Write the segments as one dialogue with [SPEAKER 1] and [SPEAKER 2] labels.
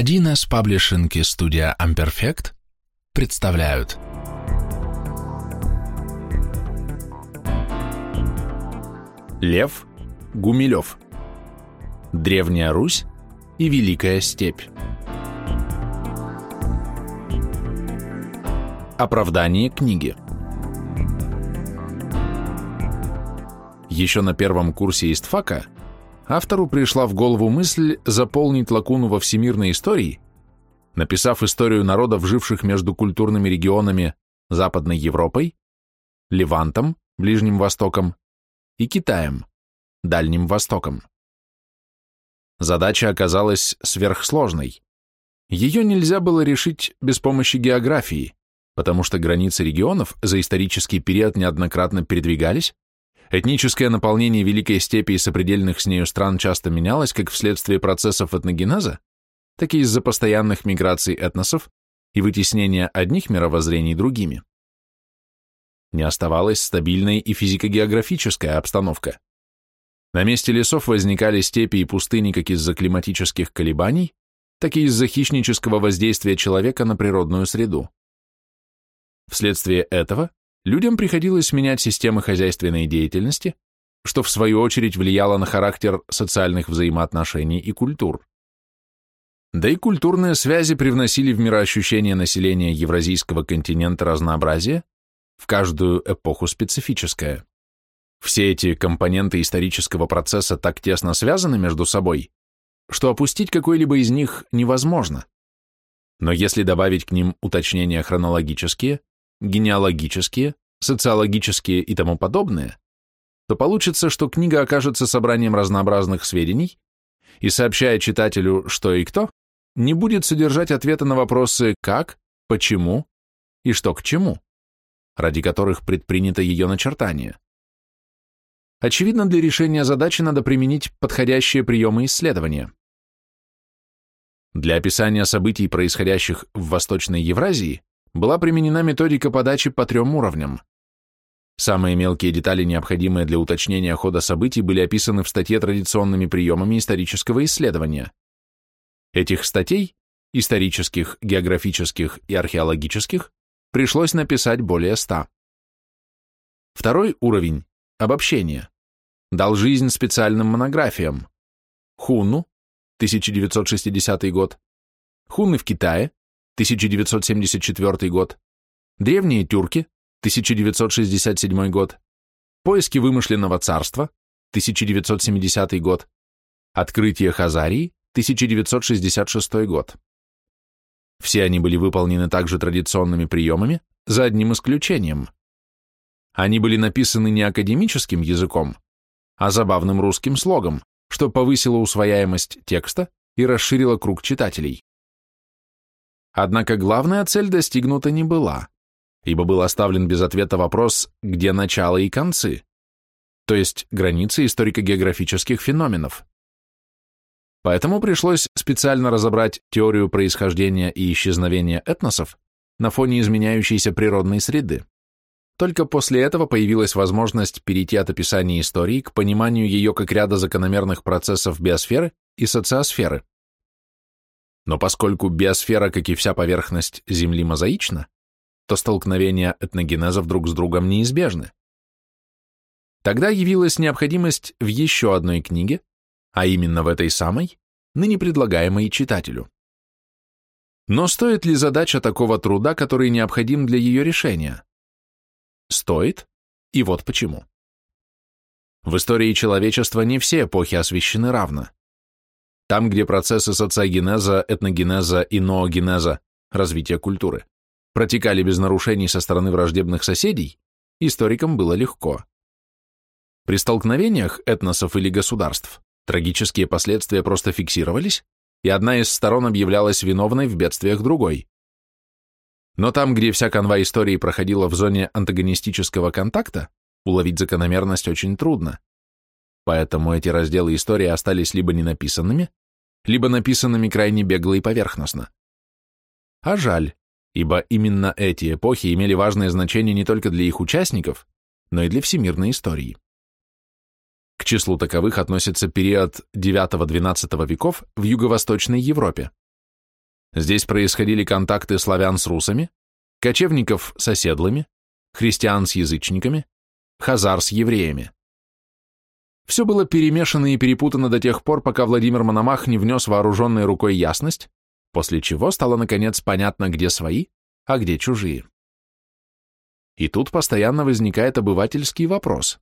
[SPEAKER 1] 1С Паблишинг и студия Amperfect представляют. Лев Гумилев. Древняя Русь и Великая Степь. Оправдание книги. Еще на первом курсе истфака автору пришла в голову мысль заполнить лакуну во всемирной истории, написав историю народов, живших между культурными регионами Западной Европой, Левантом, Ближним Востоком и Китаем, Дальним Востоком. Задача оказалась сверхсложной. Ее нельзя было решить без помощи географии, потому что границы регионов за исторический период неоднократно передвигались, Этническое наполнение Великой Степи и сопредельных с нею стран часто менялось как вследствие процессов этногенеза, так и из-за постоянных миграций этносов и вытеснения одних мировоззрений другими. Не оставалась стабильной и физико-географическая обстановка. На месте лесов возникали степи и пустыни как из-за климатических колебаний, так и из-за хищнического воздействия человека на природную среду. Вследствие этого людям приходилось менять системы хозяйственной деятельности, что в свою очередь влияло на характер социальных взаимоотношений и культур. Да и культурные связи привносили в мироощущение населения Евразийского континента разнообразие, в каждую эпоху специфическое. Все эти компоненты исторического процесса так тесно связаны между собой, что опустить какой-либо из них невозможно. Но если добавить к ним уточнения хронологические, генеалогические, социологические и тому подобное, то получится, что книга окажется собранием разнообразных сведений и, сообщая читателю, что и кто, не будет содержать ответа на вопросы «как», «почему» и «что к чему», ради которых предпринято ее начертание. Очевидно, для решения задачи надо применить подходящие приемы исследования. Для описания событий, происходящих в Восточной Евразии, была применена методика подачи по трем уровням. Самые мелкие детали, необходимые для уточнения хода событий, были описаны в статье традиционными приемами исторического исследования. Этих статей, исторических, географических и археологических, пришлось написать более ста. Второй уровень – обобщение – дал жизнь специальным монографиям. Хуну, 1960 год, Хуны в Китае, 1974 год, Древние тюрки, 1967 год, Поиски вымышленного царства, 1970 год, Открытие Хазарии, 1966 год. Все они были выполнены также традиционными приемами, за одним исключением. Они были написаны не академическим языком, а забавным русским слогом, что повысило усвояемость текста и расширило круг читателей. Однако главная цель достигнута не была, ибо был оставлен без ответа вопрос, где начало и концы, то есть границы историко-географических феноменов. Поэтому пришлось специально разобрать теорию происхождения и исчезновения этносов на фоне изменяющейся природной среды. Только после этого появилась возможность перейти от описания истории к пониманию ее как ряда закономерных процессов биосферы и социосферы. Но поскольку биосфера, как и вся поверхность Земли, мозаична, то столкновения этногенезов друг с другом неизбежны. Тогда явилась необходимость в еще одной книге, а именно в этой самой, ныне предлагаемой читателю. Но стоит ли задача такого труда, который необходим для ее решения? Стоит, и вот почему. В истории человечества не все эпохи освещены равно. Там, где процессы социогенеза, этногенеза и ноогенеза, развития культуры, протекали без нарушений со стороны враждебных соседей, историкам было легко. При столкновениях этносов или государств трагические последствия просто фиксировались, и одна из сторон объявлялась виновной в бедствиях другой. Но там, где вся канва истории проходила в зоне антагонистического контакта, уловить закономерность очень трудно. Поэтому эти разделы истории остались либо ненаписанными, либо написанными крайне бегло и поверхностно. А жаль, ибо именно эти эпохи имели важное значение не только для их участников, но и для всемирной истории. К числу таковых относится период IX-XII веков в Юго-Восточной Европе, Здесь происходили контакты славян с русами, кочевников с оседлыми, христиан с язычниками, хазар с евреями. Все было перемешано и перепутано до тех пор, пока Владимир Мономах не внес вооруженной рукой ясность, после чего стало наконец понятно, где свои, а где чужие. И тут постоянно возникает обывательский вопрос.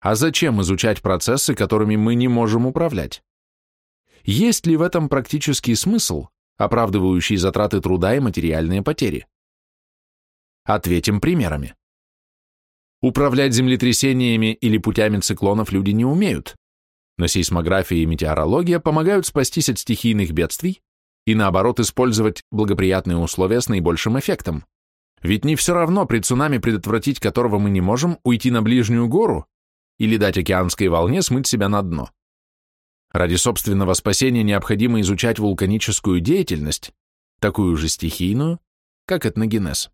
[SPEAKER 1] А зачем изучать процессы, которыми мы не можем управлять? Есть ли в этом практический смысл, оправдывающий затраты труда и материальные потери? Ответим примерами. Управлять землетрясениями или путями циклонов люди не умеют, но сейсмография и метеорология помогают спастись от стихийных бедствий и, наоборот, использовать благоприятные условия с наибольшим эффектом. Ведь не все равно при цунами, предотвратить которого мы не можем, уйти на ближнюю гору или дать океанской волне смыть себя на дно. Ради собственного спасения необходимо изучать вулканическую деятельность, такую же стихийную, как этногенез.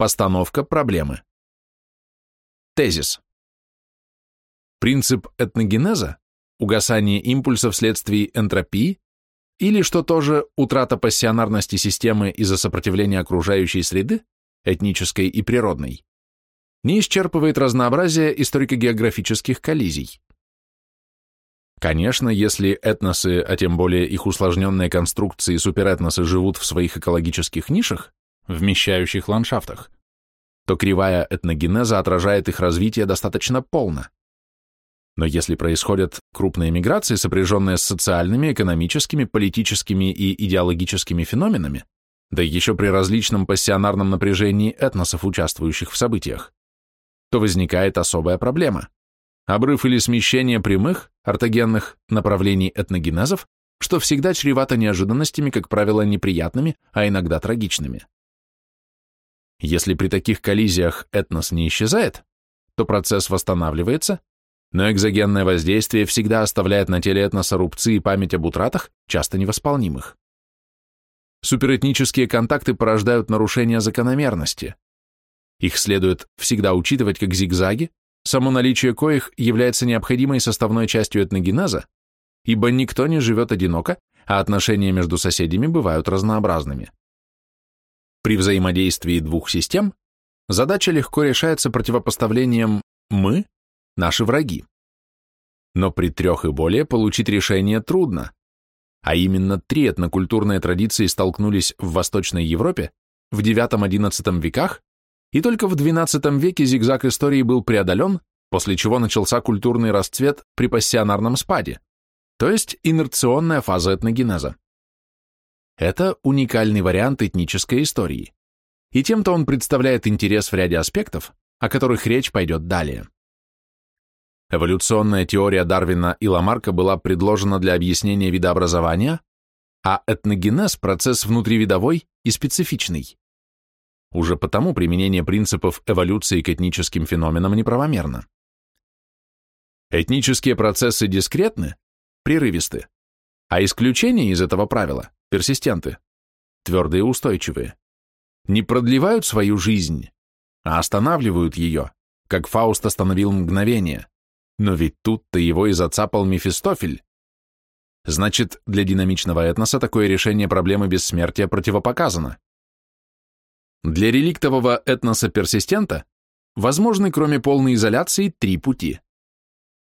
[SPEAKER 1] Постановка проблемы. Тезис. Принцип этногенеза – угасание импульсов вследствие энтропии или, что тоже, утрата пассионарности системы из-за сопротивления окружающей среды, этнической и природной, не исчерпывает разнообразие историко-географических коллизий. Конечно, если этносы, а тем более их усложненные конструкции суперэтносы живут в своих экологических нишах, вмещающих ландшафтах, то кривая этногенеза отражает их развитие достаточно полно. Но если происходят крупные миграции, сопряженные с социальными, экономическими, политическими и идеологическими феноменами, да еще при различном пассионарном напряжении этносов, участвующих в событиях, то возникает особая проблема. Обрыв или смещение прямых, ортогенных направлений этногенезов, что всегда чревато неожиданностями, как правило, неприятными, а иногда трагичными. Если при таких коллизиях этнос не исчезает, то процесс восстанавливается, но экзогенное воздействие всегда оставляет на теле этноса рубцы и память об утратах, часто невосполнимых. Суперэтнические контакты порождают нарушение закономерности. Их следует всегда учитывать как зигзаги, само наличие коих является необходимой составной частью этногенеза, ибо никто не живет одиноко, а отношения между соседями бывают разнообразными. При взаимодействии двух систем задача легко решается противопоставлением «мы» – наши враги. Но при трех и более получить решение трудно, а именно три этнокультурные традиции столкнулись в Восточной Европе в IX-XI веках, и только в XII веке зигзаг истории был преодолен, после чего начался культурный расцвет при пассионарном спаде, то есть инерционная фаза этногенеза. Это уникальный вариант этнической истории, и тем-то он представляет интерес в ряде аспектов, о которых речь пойдет далее. Эволюционная теория Дарвина и Ламарка была предложена для объяснения видообразования, а этногенез – процесс внутривидовой и специфичный. Уже потому применение принципов эволюции к этническим феноменам неправомерно. Этнические процессы дискретны, прерывисты, а исключения из этого правила персистенты, твердые и устойчивые, не продлевают свою жизнь, а останавливают ее, как Фауст остановил мгновение. Но ведь тут-то его и зацапал Мефистофель. Значит, для динамичного этноса такое решение проблемы бессмертия противопоказано. Для реликтового этноса-персистента возможны, кроме полной изоляции, три пути.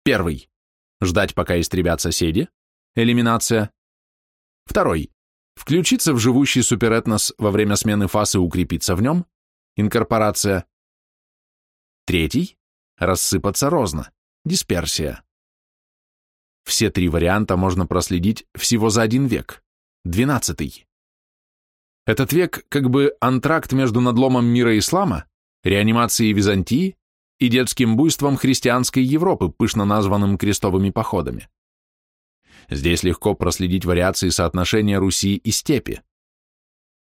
[SPEAKER 1] Первый – ждать, пока истребят соседи, элиминация. Второй Включиться в живущий суперэтнос во время смены фаз и укрепиться в нем, инкорпорация. Третий – рассыпаться розно, дисперсия. Все три варианта можно проследить всего за один век, двенадцатый. Этот век как бы антракт между надломом мира ислама, реанимацией Византии и детским буйством христианской Европы, пышно названным крестовыми походами. Здесь легко проследить вариации соотношения Руси и степи.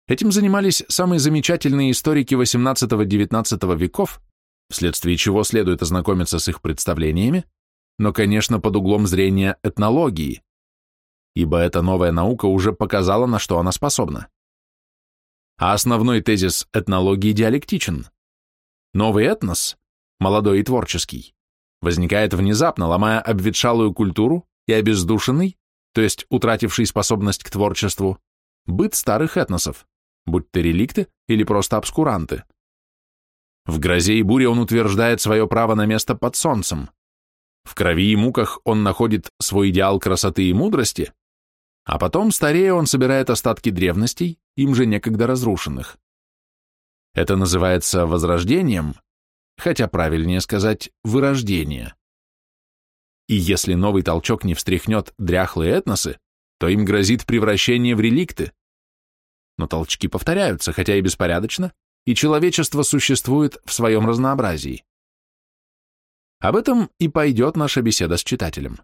[SPEAKER 1] Этим занимались самые замечательные историки XVIII-XIX веков, вследствие чего следует ознакомиться с их представлениями, но, конечно, под углом зрения этнологии, ибо эта новая наука уже показала, на что она способна. А основной тезис этнологии диалектичен. Новый этнос, молодой и творческий, возникает внезапно, ломая обветшалую культуру и обездушенный, то есть утративший способность к творчеству, быт старых этносов, будь то реликты или просто обскуранты. В грозе и буре он утверждает свое право на место под солнцем. В крови и муках он находит свой идеал красоты и мудрости, а потом, старея, он собирает остатки древностей, им же некогда разрушенных. Это называется возрождением, хотя правильнее сказать вырождение. И если новый толчок не встряхнет дряхлые этносы, то им грозит превращение в реликты. Но толчки повторяются, хотя и беспорядочно, и человечество существует в своем разнообразии. Об этом и пойдет наша беседа с читателем.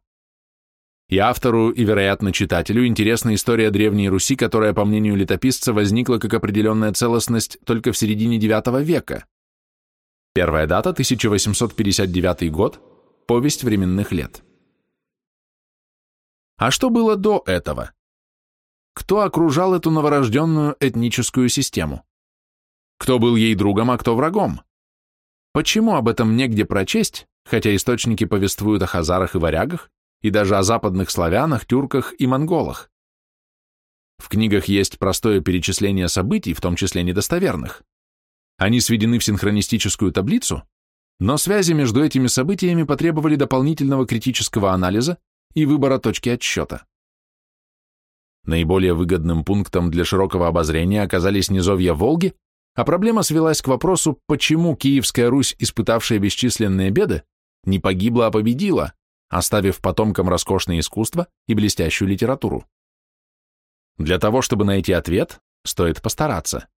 [SPEAKER 1] И автору, и, вероятно, читателю интересна история Древней Руси, которая, по мнению летописца, возникла как определенная целостность только в середине IX века. Первая дата – 1859 год, повесть временных лет. А что было до этого? Кто окружал эту новорожденную этническую систему? Кто был ей другом, а кто врагом? Почему об этом негде прочесть, хотя источники повествуют о хазарах и варягах, и даже о западных славянах, тюрках и монголах? В книгах есть простое перечисление событий, в том числе недостоверных. Они сведены в синхронистическую таблицу, но связи между этими событиями потребовали дополнительного критического анализа и выбора точки отсчета. Наиболее выгодным пунктом для широкого обозрения оказались низовья Волги а проблема свелась к вопросу, почему Киевская Русь, испытавшая бесчисленные беды, не погибла, а победила, оставив потомкам роскошное искусство и блестящую литературу. Для того, чтобы найти ответ, стоит постараться.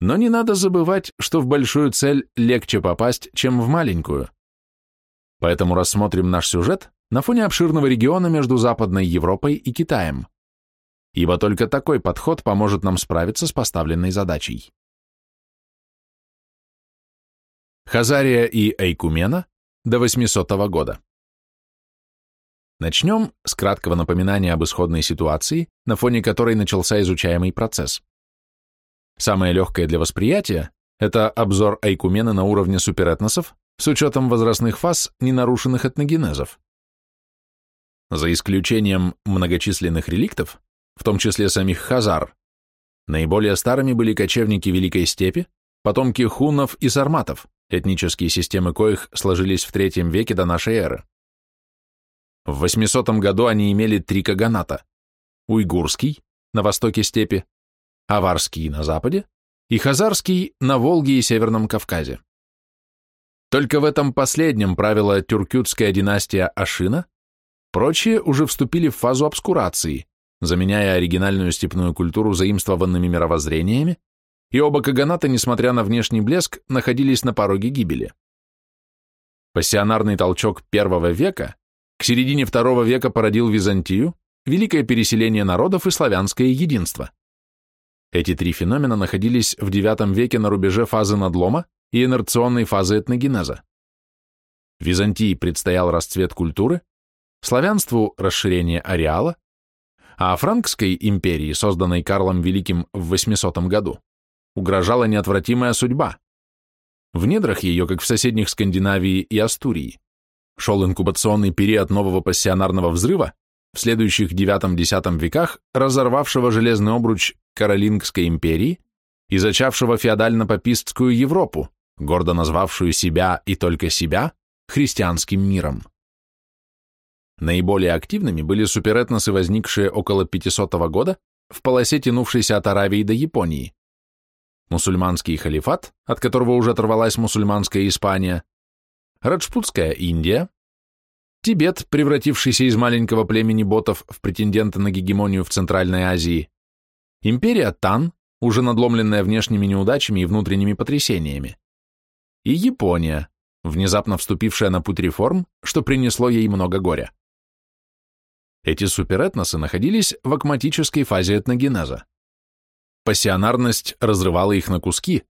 [SPEAKER 1] Но не надо забывать, что в большую цель легче попасть, чем в маленькую. Поэтому рассмотрим наш сюжет на фоне обширного региона между Западной Европой и Китаем. Ибо только такой подход поможет нам справиться с поставленной задачей. Хазария и Эйкумена до 800 года. Начнем с краткого напоминания об исходной ситуации, на фоне которой начался изучаемый процесс. Самое легкое для восприятия – это обзор Айкумена на уровне суперэтносов с учетом возрастных фаз, не нарушенных этногенезов. За исключением многочисленных реликтов, в том числе самих хазар, наиболее старыми были кочевники Великой Степи, потомки хуннов и сарматов, этнические системы коих сложились в третьем веке до нашей эры. В 800 году они имели три каганата – уйгурский, на востоке степи, аварский на западе и хазарский на Волге и Северном Кавказе. Только в этом последнем правила тюркютская династия Ашина, прочие уже вступили в фазу обскурации, заменяя оригинальную степную культуру заимствованными мировоззрениями и оба каганата, несмотря на внешний блеск, находились на пороге гибели. Пассионарный толчок первого века к середине второго века породил Византию, великое переселение народов и славянское единство. Эти три феномена находились в IX веке на рубеже фазы надлома и инерционной фазы этногенеза. Византии предстоял расцвет культуры, славянству – расширение ареала, а Франкской империи, созданной Карлом Великим в 800 году, угрожала неотвратимая судьба. В недрах ее, как в соседних Скандинавии и Астурии, шел инкубационный период нового пассионарного взрыва, в следующих IX-X веках разорвавшего железный обруч Каролингской империи и зачавшего феодально-папистскую Европу, гордо назвавшую себя и только себя христианским миром. Наиболее активными были суперэтносы, возникшие около 500 года в полосе, тянувшейся от Аравии до Японии, мусульманский халифат, от которого уже оторвалась мусульманская Испания, Раджпутская Индия, Тибет, превратившийся из маленького племени ботов в претендента на гегемонию в Центральной Азии, империя Тан, уже надломленная внешними неудачами и внутренними потрясениями, и Япония, внезапно вступившая на путь реформ, что принесло ей много горя. Эти суперэтносы находились в акматической фазе этногенеза. Пассионарность разрывала их на куски,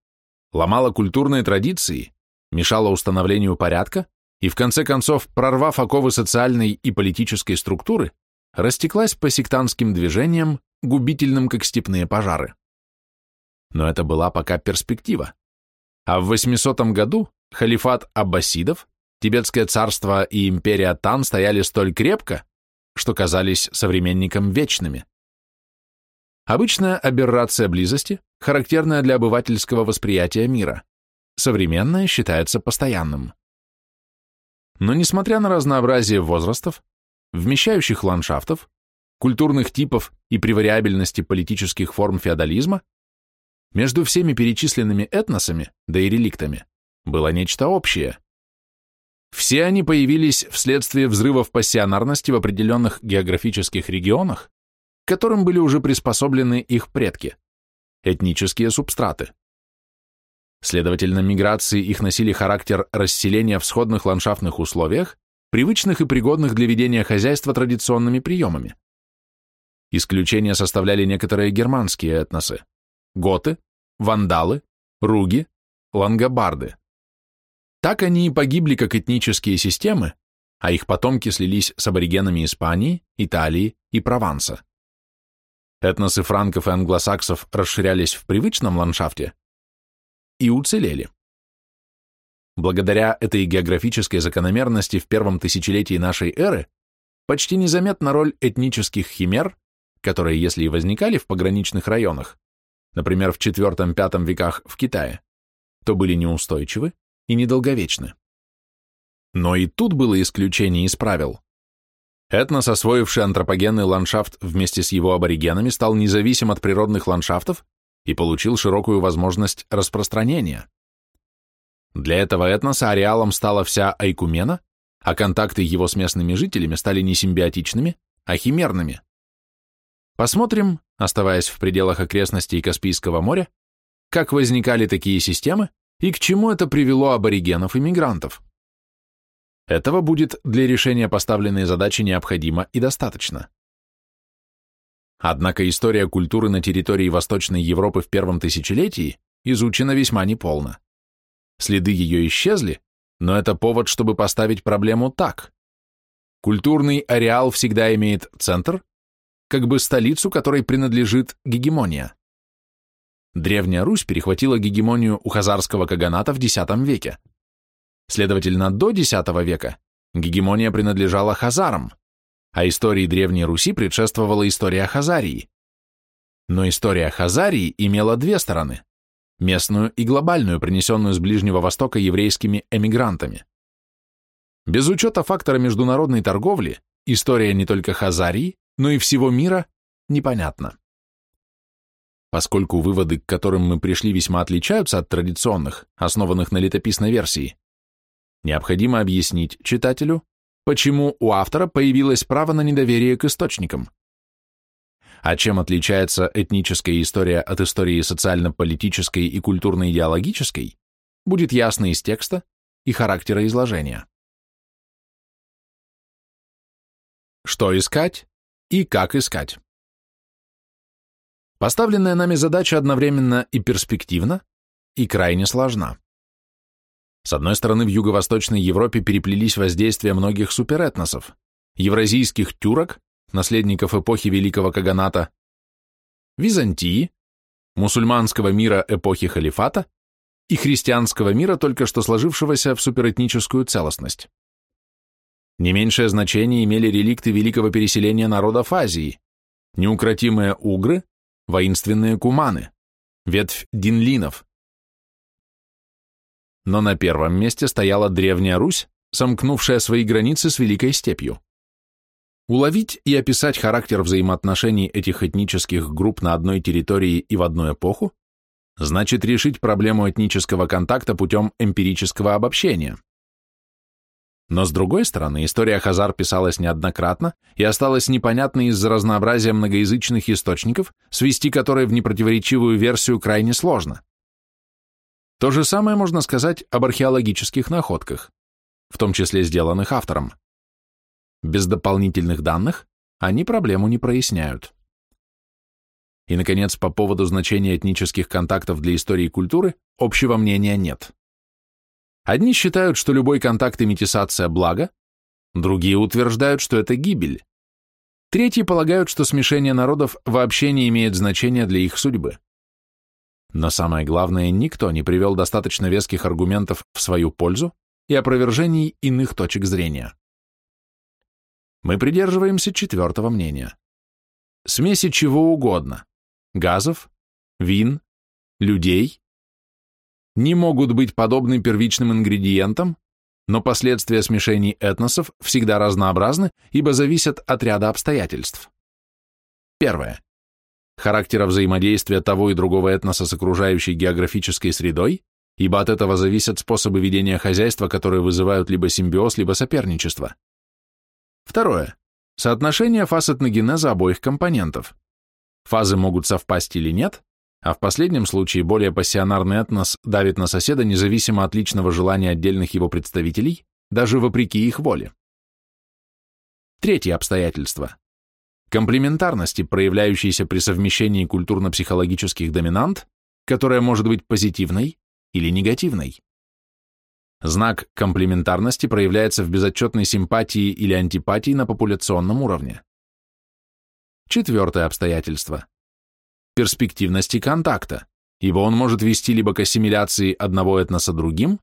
[SPEAKER 1] ломала культурные традиции, мешала установлению порядка и, в конце концов, прорвав оковы социальной и политической структуры, растеклась по сектантским движениям, губительным, как степные пожары. Но это была пока перспектива. А в 800 году халифат аббасидов, Тибетское царство и империя Тан стояли столь крепко, что казались современникам вечными. Обычная аберрация близости, характерная для обывательского восприятия мира. Современная считается постоянным. Но несмотря на разнообразие возрастов, вмещающих ландшафтов, культурных типов и при вариабельности политических форм феодализма, между всеми перечисленными этносами, да и реликтами, было нечто общее. Все они появились вследствие взрывов пассионарности в определенных географических регионах, к которым были уже приспособлены их предки, этнические субстраты. Следовательно, миграции их носили характер расселения в сходных ландшафтных условиях, привычных и пригодных для ведения хозяйства традиционными приемами. Исключение составляли некоторые германские этносы – готы, вандалы, руги, лангобарды. Так они и погибли как этнические системы, а их потомки слились с аборигенами Испании, Италии и Прованса. Этносы франков и англосаксов расширялись в привычном ландшафте и уцелели. Благодаря этой географической закономерности в первом тысячелетии нашей эры почти незаметна роль этнических химер, которые, если и возникали в пограничных районах, например, в IV-V веках в Китае, то были неустойчивы и недолговечны. Но и тут было исключение из правил. Этнос, освоивший антропогенный ландшафт вместе с его аборигенами, стал независим от природных ландшафтов и получил широкую возможность распространения. Для этого этноса ареалом стала вся Айкумена, а контакты его с местными жителями стали не симбиотичными, а химерными. Посмотрим, оставаясь в пределах окрестностей Каспийского моря, как возникали такие системы и к чему это привело аборигенов и мигрантов. Этого будет для решения поставленной задачи необходимо и достаточно. Однако история культуры на территории Восточной Европы в первом тысячелетии изучена весьма неполно. Следы ее исчезли, но это повод, чтобы поставить проблему так. Культурный ареал всегда имеет центр, как бы столицу, которой принадлежит гегемония. Древняя Русь перехватила гегемонию у хазарского каганата в X веке. Следовательно, до X века гегемония принадлежала хазарам, а истории Древней Руси предшествовала история Хазарии. Но история Хазарии имела две стороны – местную и глобальную, принесенную с Ближнего Востока еврейскими эмигрантами. Без учета фактора международной торговли, история не только Хазарии, но и всего мира непонятна. Поскольку выводы, к которым мы пришли, весьма отличаются от традиционных, основанных на летописной версии, необходимо объяснить читателю, почему у автора появилось право на недоверие к источникам. А чем отличается этническая история от истории социально-политической и культурно-идеологической, будет ясно из текста и характера изложения. Что искать и как искать? Поставленная нами задача одновременно и перспективна, и крайне сложна. С одной стороны, в Юго-Восточной Европе переплелись воздействия многих суперэтносов, евразийских тюрок, наследников эпохи Великого Каганата, Византии, мусульманского мира эпохи халифата и христианского мира, только что сложившегося в суперэтническую целостность. Не меньшее значение имели реликты великого переселения народов Азии, неукротимые угры, воинственные куманы, ветвь динлинов, но на первом месте стояла Древняя Русь, сомкнувшая свои границы с Великой Степью. Уловить и описать характер взаимоотношений этих этнических групп на одной территории и в одну эпоху значит решить проблему этнического контакта путем эмпирического обобщения. Но с другой стороны, история Хазар писалась неоднократно и осталась непонятной из-за разнообразия многоязычных источников, свести которые в непротиворечивую версию крайне сложно. То же самое можно сказать об археологических находках, в том числе сделанных автором. Без дополнительных данных они проблему не проясняют. И, наконец, по поводу значения этнических контактов для истории культуры общего мнения нет. Одни считают, что любой контакт и метисация – благо, другие утверждают, что это гибель. Третьи полагают, что смешение народов вообще не имеет значения для их судьбы. Но самое главное, никто не привел достаточно веских аргументов в свою пользу и опровержений иных точек зрения. Мы придерживаемся четвертого мнения. Смеси чего угодно – газов, вин, людей – не могут быть подобны первичным ингредиентам, но последствия смешений этносов всегда разнообразны, ибо зависят от ряда обстоятельств. Первое. Характера взаимодействия того и другого этноса с окружающей географической средой, ибо от этого зависят способы ведения хозяйства, которые вызывают либо симбиоз, либо соперничество. Второе. Соотношение фаз этногенеза обоих компонентов. Фазы могут совпасть или нет, а в последнем случае более пассионарный этнос давит на соседа независимо от личного желания отдельных его представителей, даже вопреки их воле. Третье обстоятельство. Комплементарности, проявляющейся при совмещении культурно-психологических доминант, которая может быть позитивной или негативной. Знак комплементарности проявляется в безотчетной симпатии или антипатии на популяционном уровне. Четвертое обстоятельство перспективности контакта, ибо он может вести либо к ассимиляции одного этноса другим,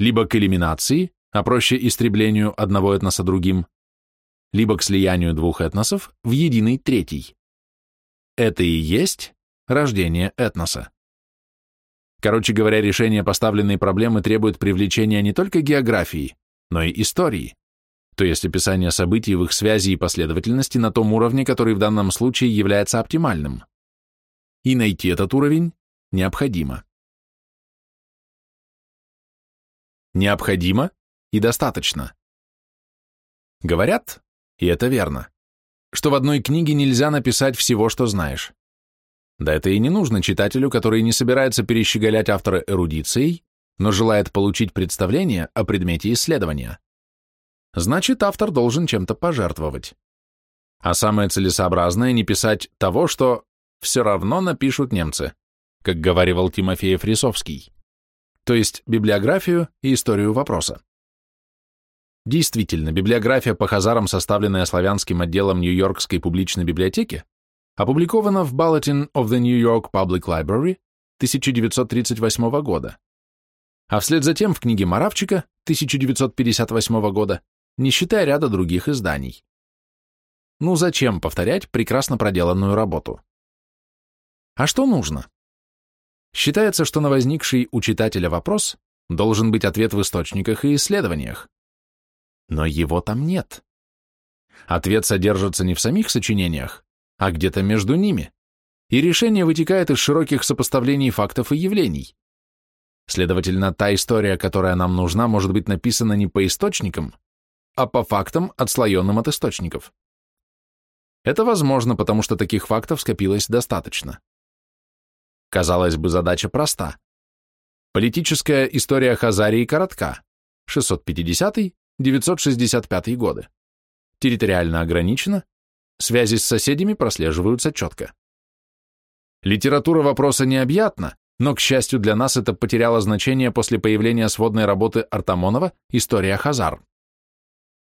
[SPEAKER 1] либо к элиминации, а проще истреблению одного этноса другим, либо к слиянию двух этносов в единый третий. Это и есть рождение этноса. Короче говоря, решение поставленной проблемы требует привлечения не только географии, но и истории, то есть описания событий в их связи и последовательности на том уровне, который в данном случае является оптимальным и найти этот уровень необходимо. Необходимо и достаточно. Говорят, и это верно, что в одной книге нельзя написать всего, что знаешь. Да это и не нужно читателю, который не собирается перещеголять автора эрудицией, но желает получить представление о предмете исследования. Значит, автор должен чем-то пожертвовать. А самое целесообразное не писать того, что все равно напишут немцы, как говаривал Тимофеев Рисовский, то есть библиографию и историю вопроса. Действительно, библиография по хазарам, составленная славянским отделом Нью-Йоркской публичной библиотеки, опубликована в Bulletin of the New York Public Library 1938 года, а вслед за тем в книге Моравчика 1958 года, не считая ряда других изданий. Ну зачем повторять прекрасно проделанную работу? А что нужно? Считается, что на возникший у читателя вопрос должен быть ответ в источниках и исследованиях. Но его там нет. Ответ содержится не в самих сочинениях, а где-то между ними, и решение вытекает из широких сопоставлений фактов и явлений. Следовательно, та история, которая нам нужна, может быть написана не по источникам, а по фактам, отслоенным от источников. Это возможно, потому что таких фактов скопилось достаточно. Казалось бы, задача проста. Политическая история Хазарии коротка, 650-965 годы. Территориально ограничена, связи с соседями прослеживаются четко. Литература вопроса необъятна, но, к счастью для нас, это потеряло значение после появления сводной работы Артамонова «История Хазар».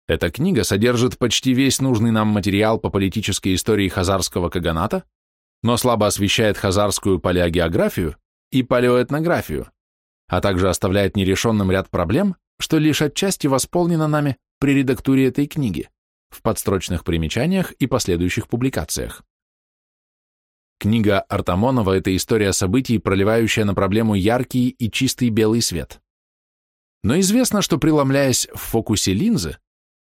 [SPEAKER 1] Эта книга содержит почти весь нужный нам материал по политической истории хазарского каганата, но слабо освещает хазарскую палеогеографию и палеоэтнографию, а также оставляет нерешенным ряд проблем, что лишь отчасти восполнено нами при редактуре этой книги, в подстрочных примечаниях и последующих публикациях. Книга Артамонова – это история событий, проливающая на проблему яркий и чистый белый свет. Но известно, что преломляясь в фокусе линзы,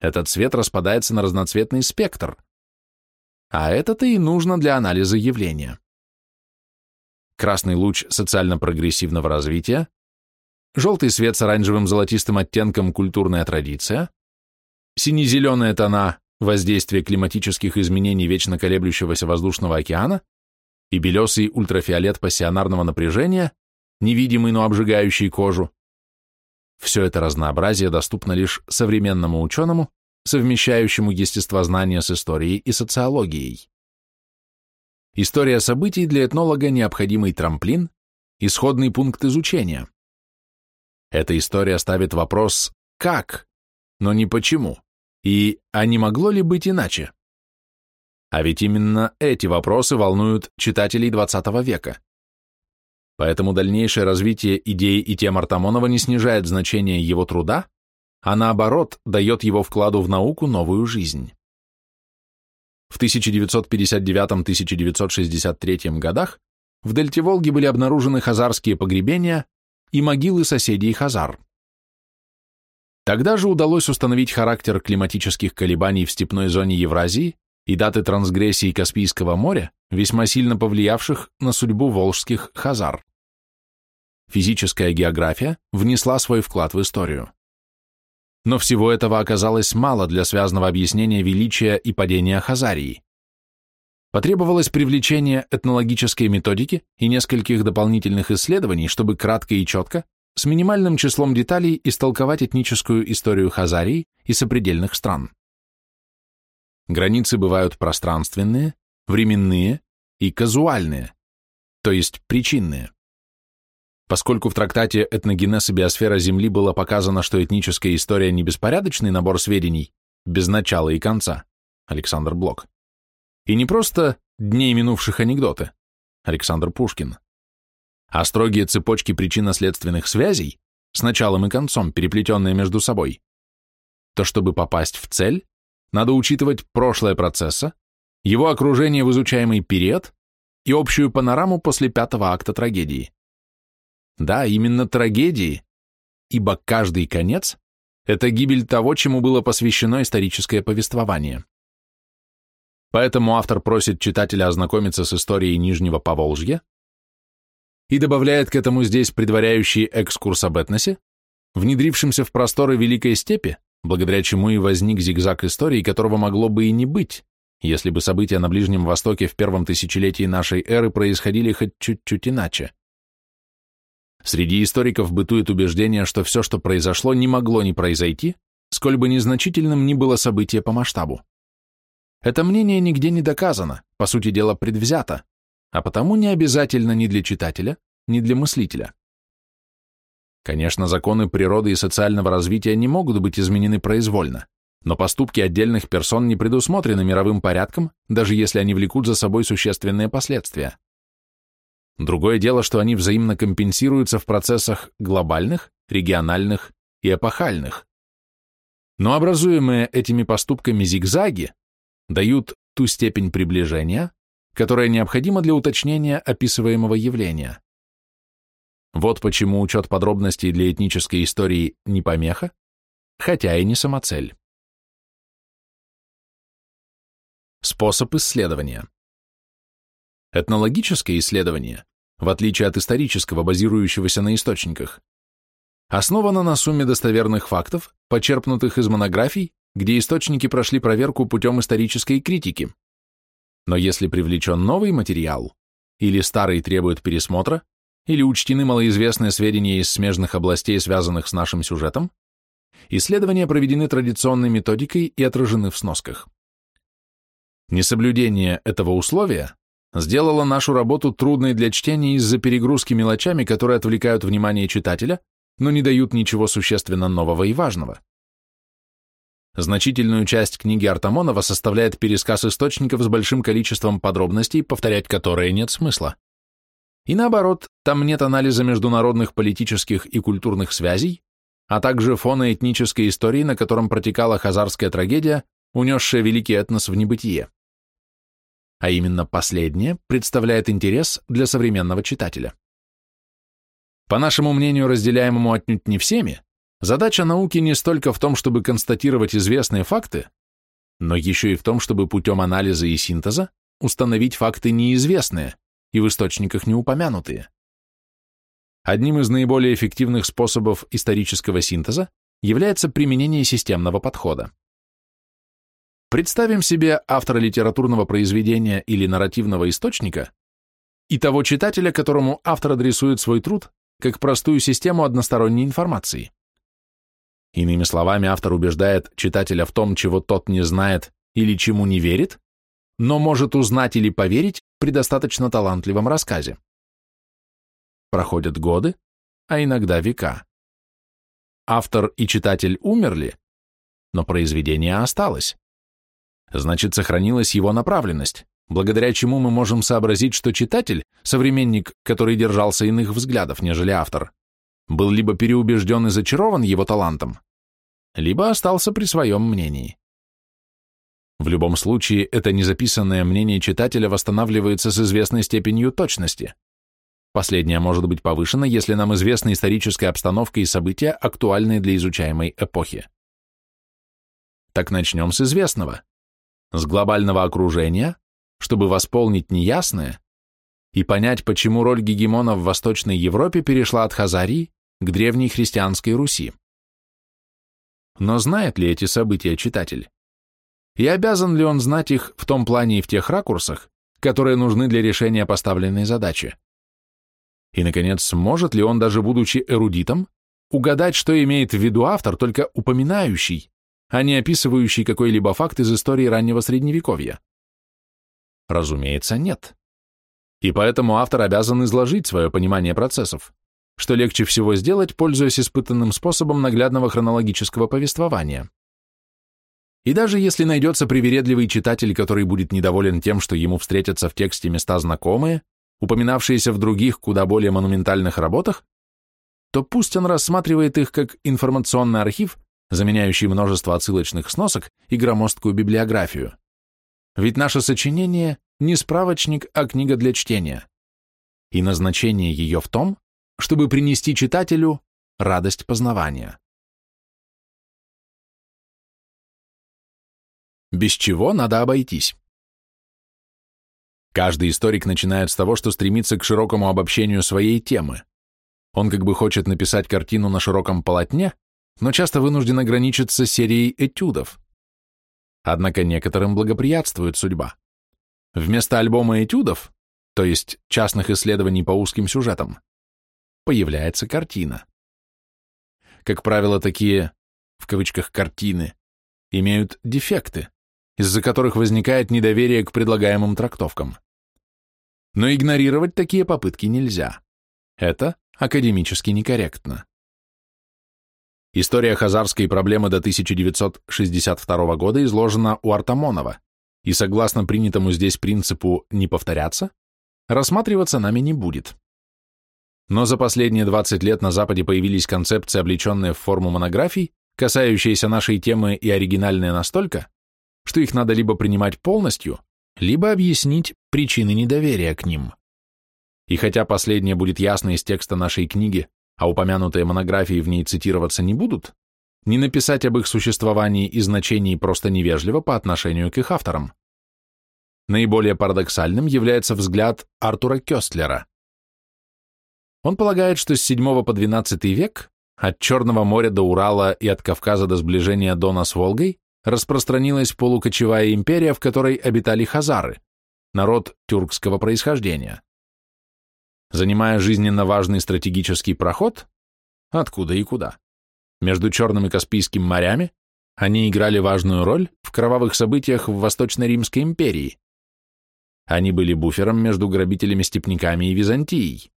[SPEAKER 1] этот свет распадается на разноцветный спектр – а это-то и нужно для анализа явления. Красный луч социально-прогрессивного развития, желтый свет с оранжевым золотистым оттенком культурная традиция, сине-зеленые тона воздействие климатических изменений вечно колеблющегося воздушного океана и белесый ультрафиолет пассионарного напряжения, невидимый, но обжигающий кожу. Все это разнообразие доступно лишь современному ученому, совмещающему естествознание с историей и социологией. История событий для этнолога – необходимый трамплин, исходный пункт изучения. Эта история ставит вопрос «как?», но не «почему?» и «а не могло ли быть иначе?». А ведь именно эти вопросы волнуют читателей XX века. Поэтому дальнейшее развитие идей и тем Артамонова не снижает значение его труда, а наоборот дает его вкладу в науку новую жизнь. В 1959-1963 годах в дельте Волги были обнаружены хазарские погребения и могилы соседей хазар. Тогда же удалось установить характер климатических колебаний в степной зоне Евразии и даты трансгрессии Каспийского моря, весьма сильно повлиявших на судьбу волжских хазар. Физическая география внесла свой вклад в историю. Но всего этого оказалось мало для связанного объяснения величия и падения Хазарии. Потребовалось привлечение этнологической методики и нескольких дополнительных исследований, чтобы кратко и четко, с минимальным числом деталей истолковать этническую историю Хазарии и сопредельных стран. Границы бывают пространственные, временные и казуальные, то есть причинные. Поскольку в трактате «Этногенез и биосфера Земли» было показано, что этническая история не беспорядочный набор сведений, без начала и конца, Александр Блок, и не просто дней минувших анекдоты, Александр Пушкин, а строгие цепочки причинно-следственных связей с началом и концом, переплетенные между собой, то чтобы попасть в цель, надо учитывать прошлое процесса, его окружение в изучаемый период и общую панораму после пятого акта трагедии. Да, именно трагедии, ибо каждый конец – это гибель того, чему было посвящено историческое повествование. Поэтому автор просит читателя ознакомиться с историей Нижнего Поволжья и добавляет к этому здесь предваряющий экскурс об этносе, внедрившимся в просторы Великой Степи, благодаря чему и возник зигзаг истории, которого могло бы и не быть, если бы события на Ближнем Востоке в первом тысячелетии нашей эры происходили хоть чуть-чуть иначе. Среди историков бытует убеждение, что все, что произошло, не могло не произойти, сколь бы незначительным ни было событие по масштабу. Это мнение нигде не доказано, по сути дела предвзято, а потому не обязательно ни для читателя, ни для мыслителя. Конечно, законы природы и социального развития не могут быть изменены произвольно, но поступки отдельных персон не предусмотрены мировым порядком, даже если они влекут за собой существенные последствия. Другое дело, что они взаимно компенсируются в процессах глобальных, региональных и эпохальных. Но образуемые этими поступками зигзаги дают ту степень приближения, которая необходима для уточнения описываемого явления. Вот почему учет подробностей для этнической истории не помеха, хотя и не самоцель. Способ исследования. Этнологическое исследование в отличие от исторического, базирующегося на источниках, основана на сумме достоверных фактов, почерпнутых из монографий, где источники прошли проверку путем исторической критики. Но если привлечен новый материал, или старый требует пересмотра, или учтены малоизвестные сведения из смежных областей, связанных с нашим сюжетом, исследования проведены традиционной методикой и отражены в сносках. Несоблюдение этого условия сделала нашу работу трудной для чтения из-за перегрузки мелочами, которые отвлекают внимание читателя, но не дают ничего существенно нового и важного. Значительную часть книги Артамонова составляет пересказ источников с большим количеством подробностей, повторять которые нет смысла. И наоборот, там нет анализа международных политических и культурных связей, а также фона этнической истории, на котором протекала хазарская трагедия, унесшая великий этнос в небытие а именно последнее представляет интерес для современного читателя. По нашему мнению, разделяемому отнюдь не всеми, задача науки не столько в том, чтобы констатировать известные факты, но еще и в том, чтобы путем анализа и синтеза установить факты неизвестные и в источниках не упомянутые. Одним из наиболее эффективных способов исторического синтеза является применение системного подхода. Представим себе автора литературного произведения или нарративного источника и того читателя, которому автор адресует свой труд как простую систему односторонней информации. Иными словами, автор убеждает читателя в том, чего тот не знает или чему не верит, но может узнать или поверить при достаточно талантливом рассказе. Проходят годы, а иногда века. Автор и читатель умерли, но произведение осталось значит, сохранилась его направленность, благодаря чему мы можем сообразить, что читатель, современник, который держался иных взглядов, нежели автор, был либо переубежден и зачарован его талантом, либо остался при своем мнении. В любом случае, это незаписанное мнение читателя восстанавливается с известной степенью точности. Последнее может быть повышено, если нам известна историческая обстановка и события, актуальные для изучаемой эпохи. Так начнем с известного. С глобального окружения, чтобы восполнить неясное и понять, почему роль гегемона в Восточной Европе перешла от Хазарии к древней христианской Руси. Но знает ли эти события читатель? И обязан ли он знать их в том плане и в тех ракурсах, которые нужны для решения поставленной задачи? И, наконец, сможет ли он, даже будучи эрудитом, угадать, что имеет в виду автор, только упоминающий, а не описывающий какой-либо факт из истории раннего Средневековья? Разумеется, нет. И поэтому автор обязан изложить свое понимание процессов, что легче всего сделать, пользуясь испытанным способом наглядного хронологического повествования. И даже если найдется привередливый читатель, который будет недоволен тем, что ему встретятся в тексте места знакомые, упоминавшиеся в других, куда более монументальных работах, то пусть он рассматривает их как информационный архив, заменяющий множество отсылочных сносок и громоздкую библиографию. Ведь наше сочинение не справочник, а книга для чтения. И назначение ее в том, чтобы принести читателю радость познавания. Без чего надо обойтись? Каждый историк начинает с того, что стремится к широкому обобщению своей темы. Он как бы хочет написать картину на широком полотне, но часто вынужден ограничиться серией этюдов. Однако некоторым благоприятствует судьба. Вместо альбома этюдов, то есть частных исследований по узким сюжетам, появляется картина. Как правило, такие, в кавычках, картины имеют дефекты, из-за которых возникает недоверие к предлагаемым трактовкам. Но игнорировать такие попытки нельзя. Это академически некорректно. История хазарской проблемы до 1962 года изложена у Артамонова, и согласно принятому здесь принципу «не повторяться», рассматриваться нами не будет. Но за последние 20 лет на Западе появились концепции, облеченные в форму монографий, касающиеся нашей темы и оригинальные настолько, что их надо либо принимать полностью, либо объяснить причины недоверия к ним. И хотя последнее будет ясно из текста нашей книги, а упомянутые монографии в ней цитироваться не будут, не написать об их существовании и значении просто невежливо по отношению к их авторам. Наиболее парадоксальным является взгляд Артура Кёстлера. Он полагает, что с VII по XII век от Черного моря до Урала и от Кавказа до сближения Дона с Волгой распространилась полукочевая империя, в которой обитали хазары, народ тюркского происхождения. Занимая жизненно важный стратегический проход, откуда и куда, между Черным и Каспийским морями, они играли важную роль в кровавых событиях в Восточно-Римской империи. Они были буфером между грабителями-степняками и Византией.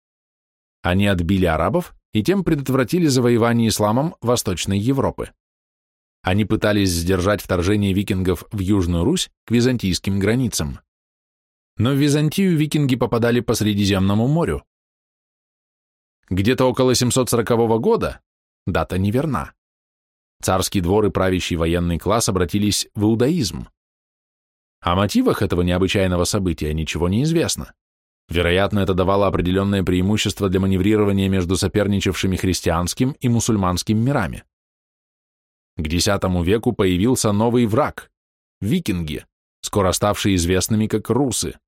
[SPEAKER 1] Они отбили арабов и тем предотвратили завоевание исламом Восточной Европы. Они пытались сдержать вторжение викингов в Южную Русь к византийским границам. Но в Византию викинги попадали по Средиземному морю. Где-то около 740 года Дата неверна. Царский двор и правящий военный класс обратились в иудаизм. О мотивах этого необычайного события ничего не известно. Вероятно, это давало определенное преимущество для маневрирования между соперничавшими христианским и мусульманским мирами. К X веку появился новый враг – викинги, скоро ставшие известными как русы.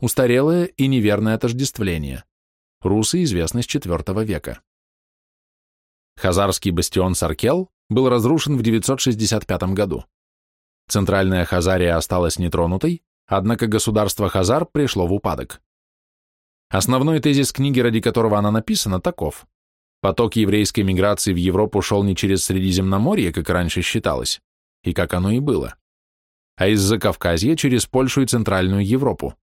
[SPEAKER 1] Устарелое и неверное отождествление. Русы известны с IV века. Хазарский бастион Саркел был разрушен в 965 году. Центральная Хазария осталась нетронутой, однако государство Хазар пришло в упадок. Основной тезис книги, ради которого она написана, таков. Поток еврейской миграции в Европу шел не через Средиземноморье, как раньше считалось, и как оно и было, а из-за Кавказья через Польшу и Центральную Европу.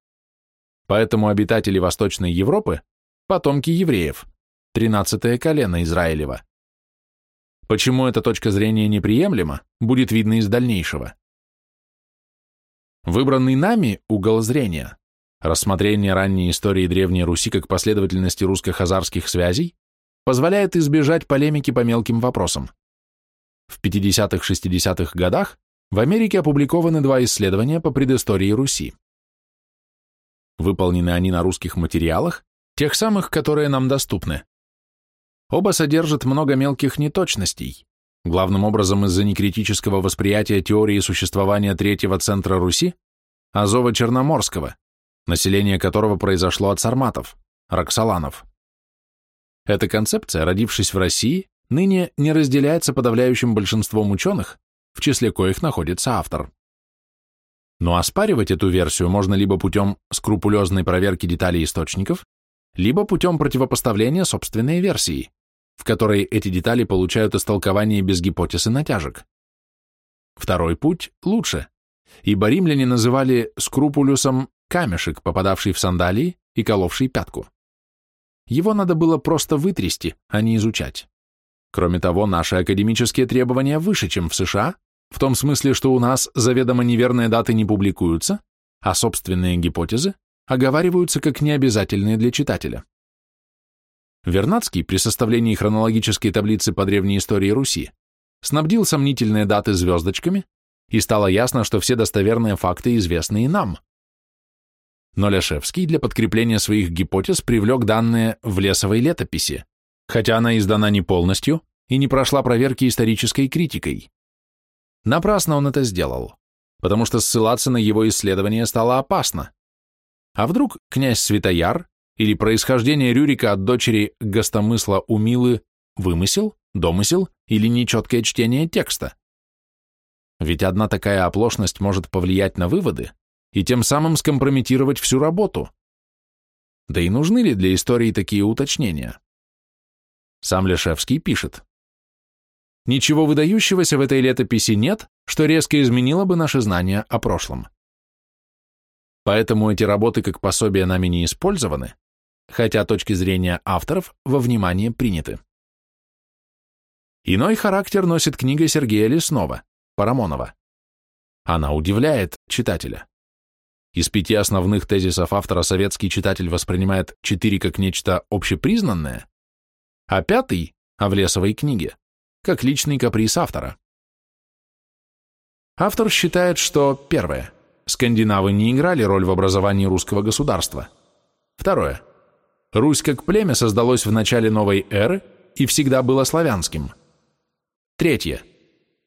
[SPEAKER 1] Поэтому обитатели Восточной Европы – потомки евреев, тринадцатое колено Израилева. Почему эта точка зрения неприемлема, будет видно из дальнейшего. Выбранный нами угол зрения, рассмотрение ранней истории Древней Руси как последовательности русско-хазарских связей, позволяет избежать полемики по мелким вопросам. В 50-60-х годах в Америке опубликованы два исследования по предыстории Руси. Выполнены они на русских материалах, тех самых, которые нам доступны. Оба содержат много мелких неточностей, главным образом из-за некритического восприятия теории существования третьего центра Руси, Азова-Черноморского, население которого произошло от сарматов, роксоланов. Эта концепция, родившись в России, ныне не разделяется подавляющим большинством ученых, в числе коих находится автор. Но оспаривать эту версию можно либо путем скрупулезной проверки деталей источников, либо путем противопоставления собственной версии, в которой эти детали получают истолкование без гипотез и натяжек. Второй путь лучше, ибо римляне называли скрупулюсом камешек, попадавший в сандалии и коловший пятку. Его надо было просто вытрясти, а не изучать. Кроме того, наши академические требования выше, чем в США, в том смысле, что у нас заведомо неверные даты не публикуются, а собственные гипотезы оговариваются как необязательные для читателя. Вернадский при составлении хронологической таблицы по древней истории Руси снабдил сомнительные даты звездочками, и стало ясно, что все достоверные факты известны и нам. Но Ляшевский для подкрепления своих гипотез привлек данные в лесовой летописи, хотя она издана не полностью и не прошла проверки исторической критикой. Напрасно он это сделал, потому что ссылаться на его исследование стало опасно. А вдруг князь Святояр или происхождение Рюрика от дочери гостомысла Умилы вымысел, домысел или нечеткое чтение текста? Ведь одна такая оплошность может повлиять на выводы и тем самым скомпрометировать всю работу. Да и нужны ли для истории такие уточнения? Сам Лешевский пишет. Ничего выдающегося в этой летописи нет, что резко изменило бы наши знания о прошлом. Поэтому эти работы как пособия нами не использованы, хотя точки зрения авторов во внимание приняты. Иной характер носит книга Сергея Леснова, Парамонова. Она удивляет читателя. Из пяти основных тезисов автора советский читатель воспринимает четыре как нечто общепризнанное, а пятый, о Влесовой книге, как личный каприз автора. Автор считает, что первое. Скандинавы не играли роль в образовании русского государства. Второе. Русь как племя создалось в начале новой эры и всегда было славянским. Третье.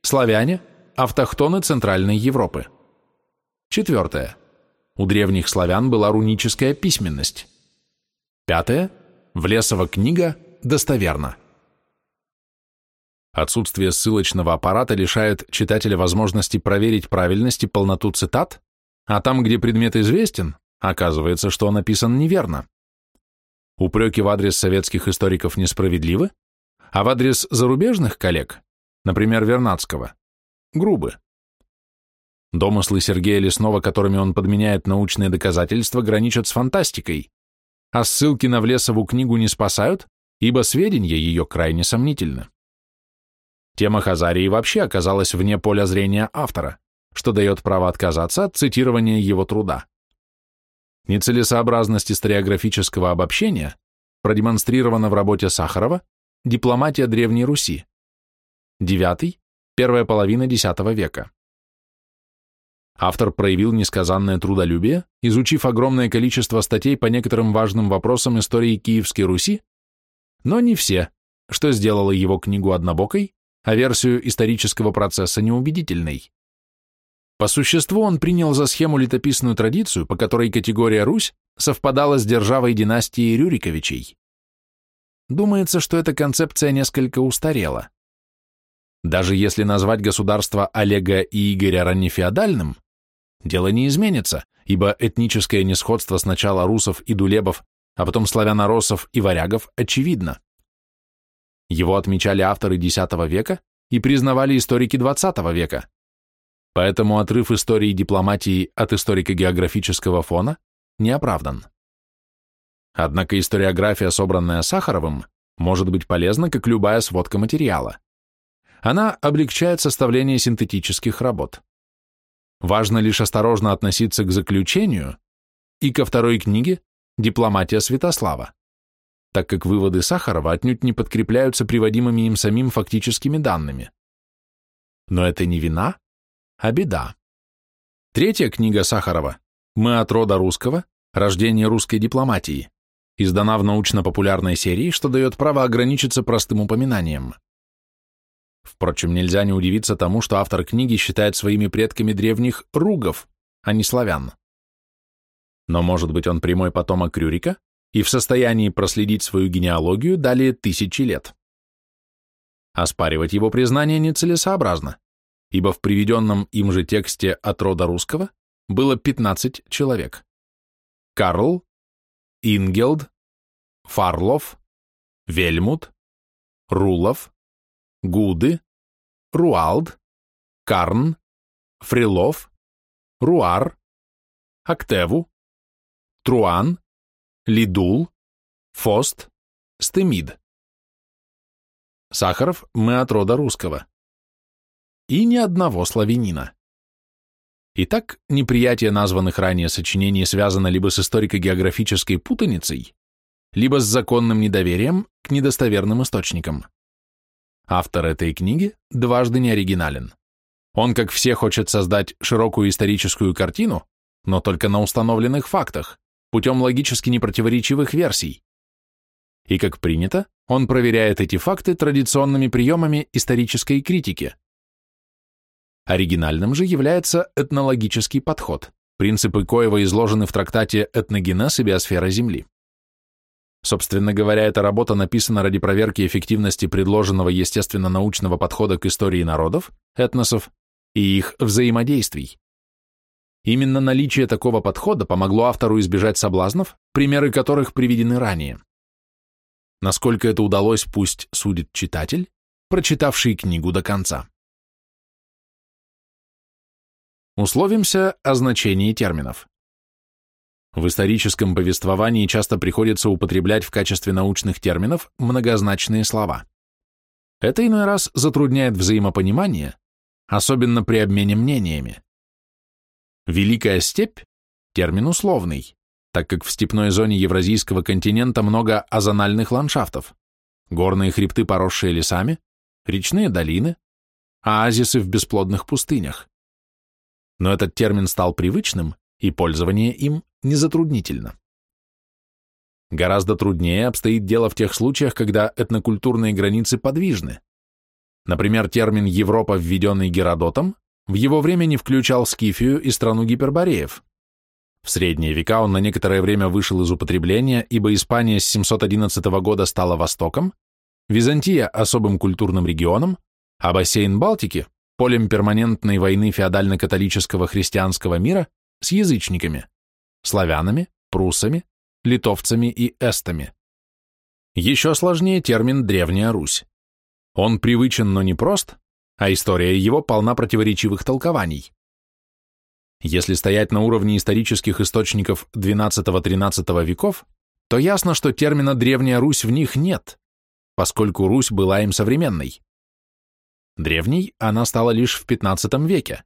[SPEAKER 1] Славяне – автохтоны Центральной Европы. Четвертое. У древних славян была руническая письменность. Пятое. Влесова книга достоверно. Отсутствие ссылочного аппарата лишает читателя возможности проверить правильность и полноту цитат, а там, где предмет известен, оказывается, что он написан неверно. Упреки в адрес советских историков несправедливы, а в адрес зарубежных коллег, например, Вернадского, грубы. Домыслы Сергея Леснова, которыми он подменяет научные доказательства, граничат с фантастикой, а ссылки на Влесову книгу не спасают, ибо сведения ее крайне сомнительны. Тема Хазарии вообще оказалась вне поля зрения автора, что дает право отказаться от цитирования его труда. Нецелесообразность историографического обобщения продемонстрирована в работе Сахарова «Дипломатия Древней Руси», 9 первая половина X века. Автор проявил несказанное трудолюбие, изучив огромное количество статей по некоторым важным вопросам истории Киевской Руси но не все, что сделало его книгу однобокой, а версию исторического процесса неубедительной. По существу он принял за схему летописную традицию, по которой категория «Русь» совпадала с державой династии Рюриковичей. Думается, что эта концепция несколько устарела. Даже если назвать государство Олега и Игоря раннефеодальным, дело не изменится, ибо этническое несходство сначала русов и дулебов а потом славяноросов и варягов, очевидно. Его отмечали авторы X века и признавали историки XX века. Поэтому отрыв истории дипломатии от историко-географического фона не оправдан. Однако историография, собранная Сахаровым, может быть полезна, как любая сводка материала. Она облегчает составление синтетических работ. Важно лишь осторожно относиться к заключению и ко второй книге дипломатия Святослава, так как выводы Сахарова отнюдь не подкрепляются приводимыми им самим фактическими данными. Но это не вина, а беда. Третья книга Сахарова «Мы от рода русского. Рождение русской дипломатии» издана в научно-популярной серии, что дает право ограничиться простым упоминанием. Впрочем, нельзя не удивиться тому, что автор книги считает своими предками древних ругов, а не славян. Но, может быть, он прямой потомок Рюрика и в состоянии проследить свою генеалогию далее тысячи лет. Оспаривать его признание нецелесообразно ибо в приведенном им же тексте от рода русского было 15 человек. Карл, Ингелд, Фарлов, Вельмут, Рулов, Гуды, Руалд, Карн, Фрилов, Руар, Актеву, Труан, Лидул, Фост, Стемид. Сахаров мы от рода русского и ни одного славянина. Итак, неприятие названных ранее сочинений связано либо с историко-географической путаницей, либо с законным недоверием к недостоверным источникам. Автор этой книги дважды не оригинален. Он, как все, хочет создать широкую историческую картину, но только на установленных фактах, путем логически непротиворечивых версий. И, как принято, он проверяет эти факты традиционными приемами исторической критики. Оригинальным же является этнологический подход, принципы коего изложены в трактате «Этногенез и биосфера Земли». Собственно говоря, эта работа написана ради проверки эффективности предложенного естественно-научного подхода к истории народов, этносов и их взаимодействий. Именно наличие такого подхода помогло автору избежать соблазнов, примеры которых приведены ранее. Насколько это удалось, пусть судит читатель, прочитавший книгу до конца. Условимся о значении терминов. В историческом повествовании часто приходится употреблять в качестве научных терминов многозначные слова. Это иной раз затрудняет взаимопонимание, особенно при обмене мнениями. Великая степь – термин условный, так как в степной зоне Евразийского континента много озональных ландшафтов, горные хребты, поросшие лесами, речные долины, оазисы в бесплодных пустынях но этот термин стал привычным, и пользование им незатруднительно. Гораздо труднее обстоит дело в тех случаях, когда этнокультурные границы подвижны. Например, термин «Европа», введенный Геродотом, в его время не включал Скифию и страну гипербореев. В средние века он на некоторое время вышел из употребления, ибо Испания с 711 года стала Востоком, Византия – особым культурным регионом, а бассейн Балтики полем перманентной войны феодально-католического христианского мира с язычниками, славянами, пруссами, литовцами и эстами. Еще сложнее термин «Древняя Русь». Он привычен, но не прост, а история его полна противоречивых толкований. Если стоять на уровне исторических источников XII-XIII веков, то ясно, что термина «Древняя Русь» в них нет, поскольку Русь была им современной. Древней она стала лишь в XV веке,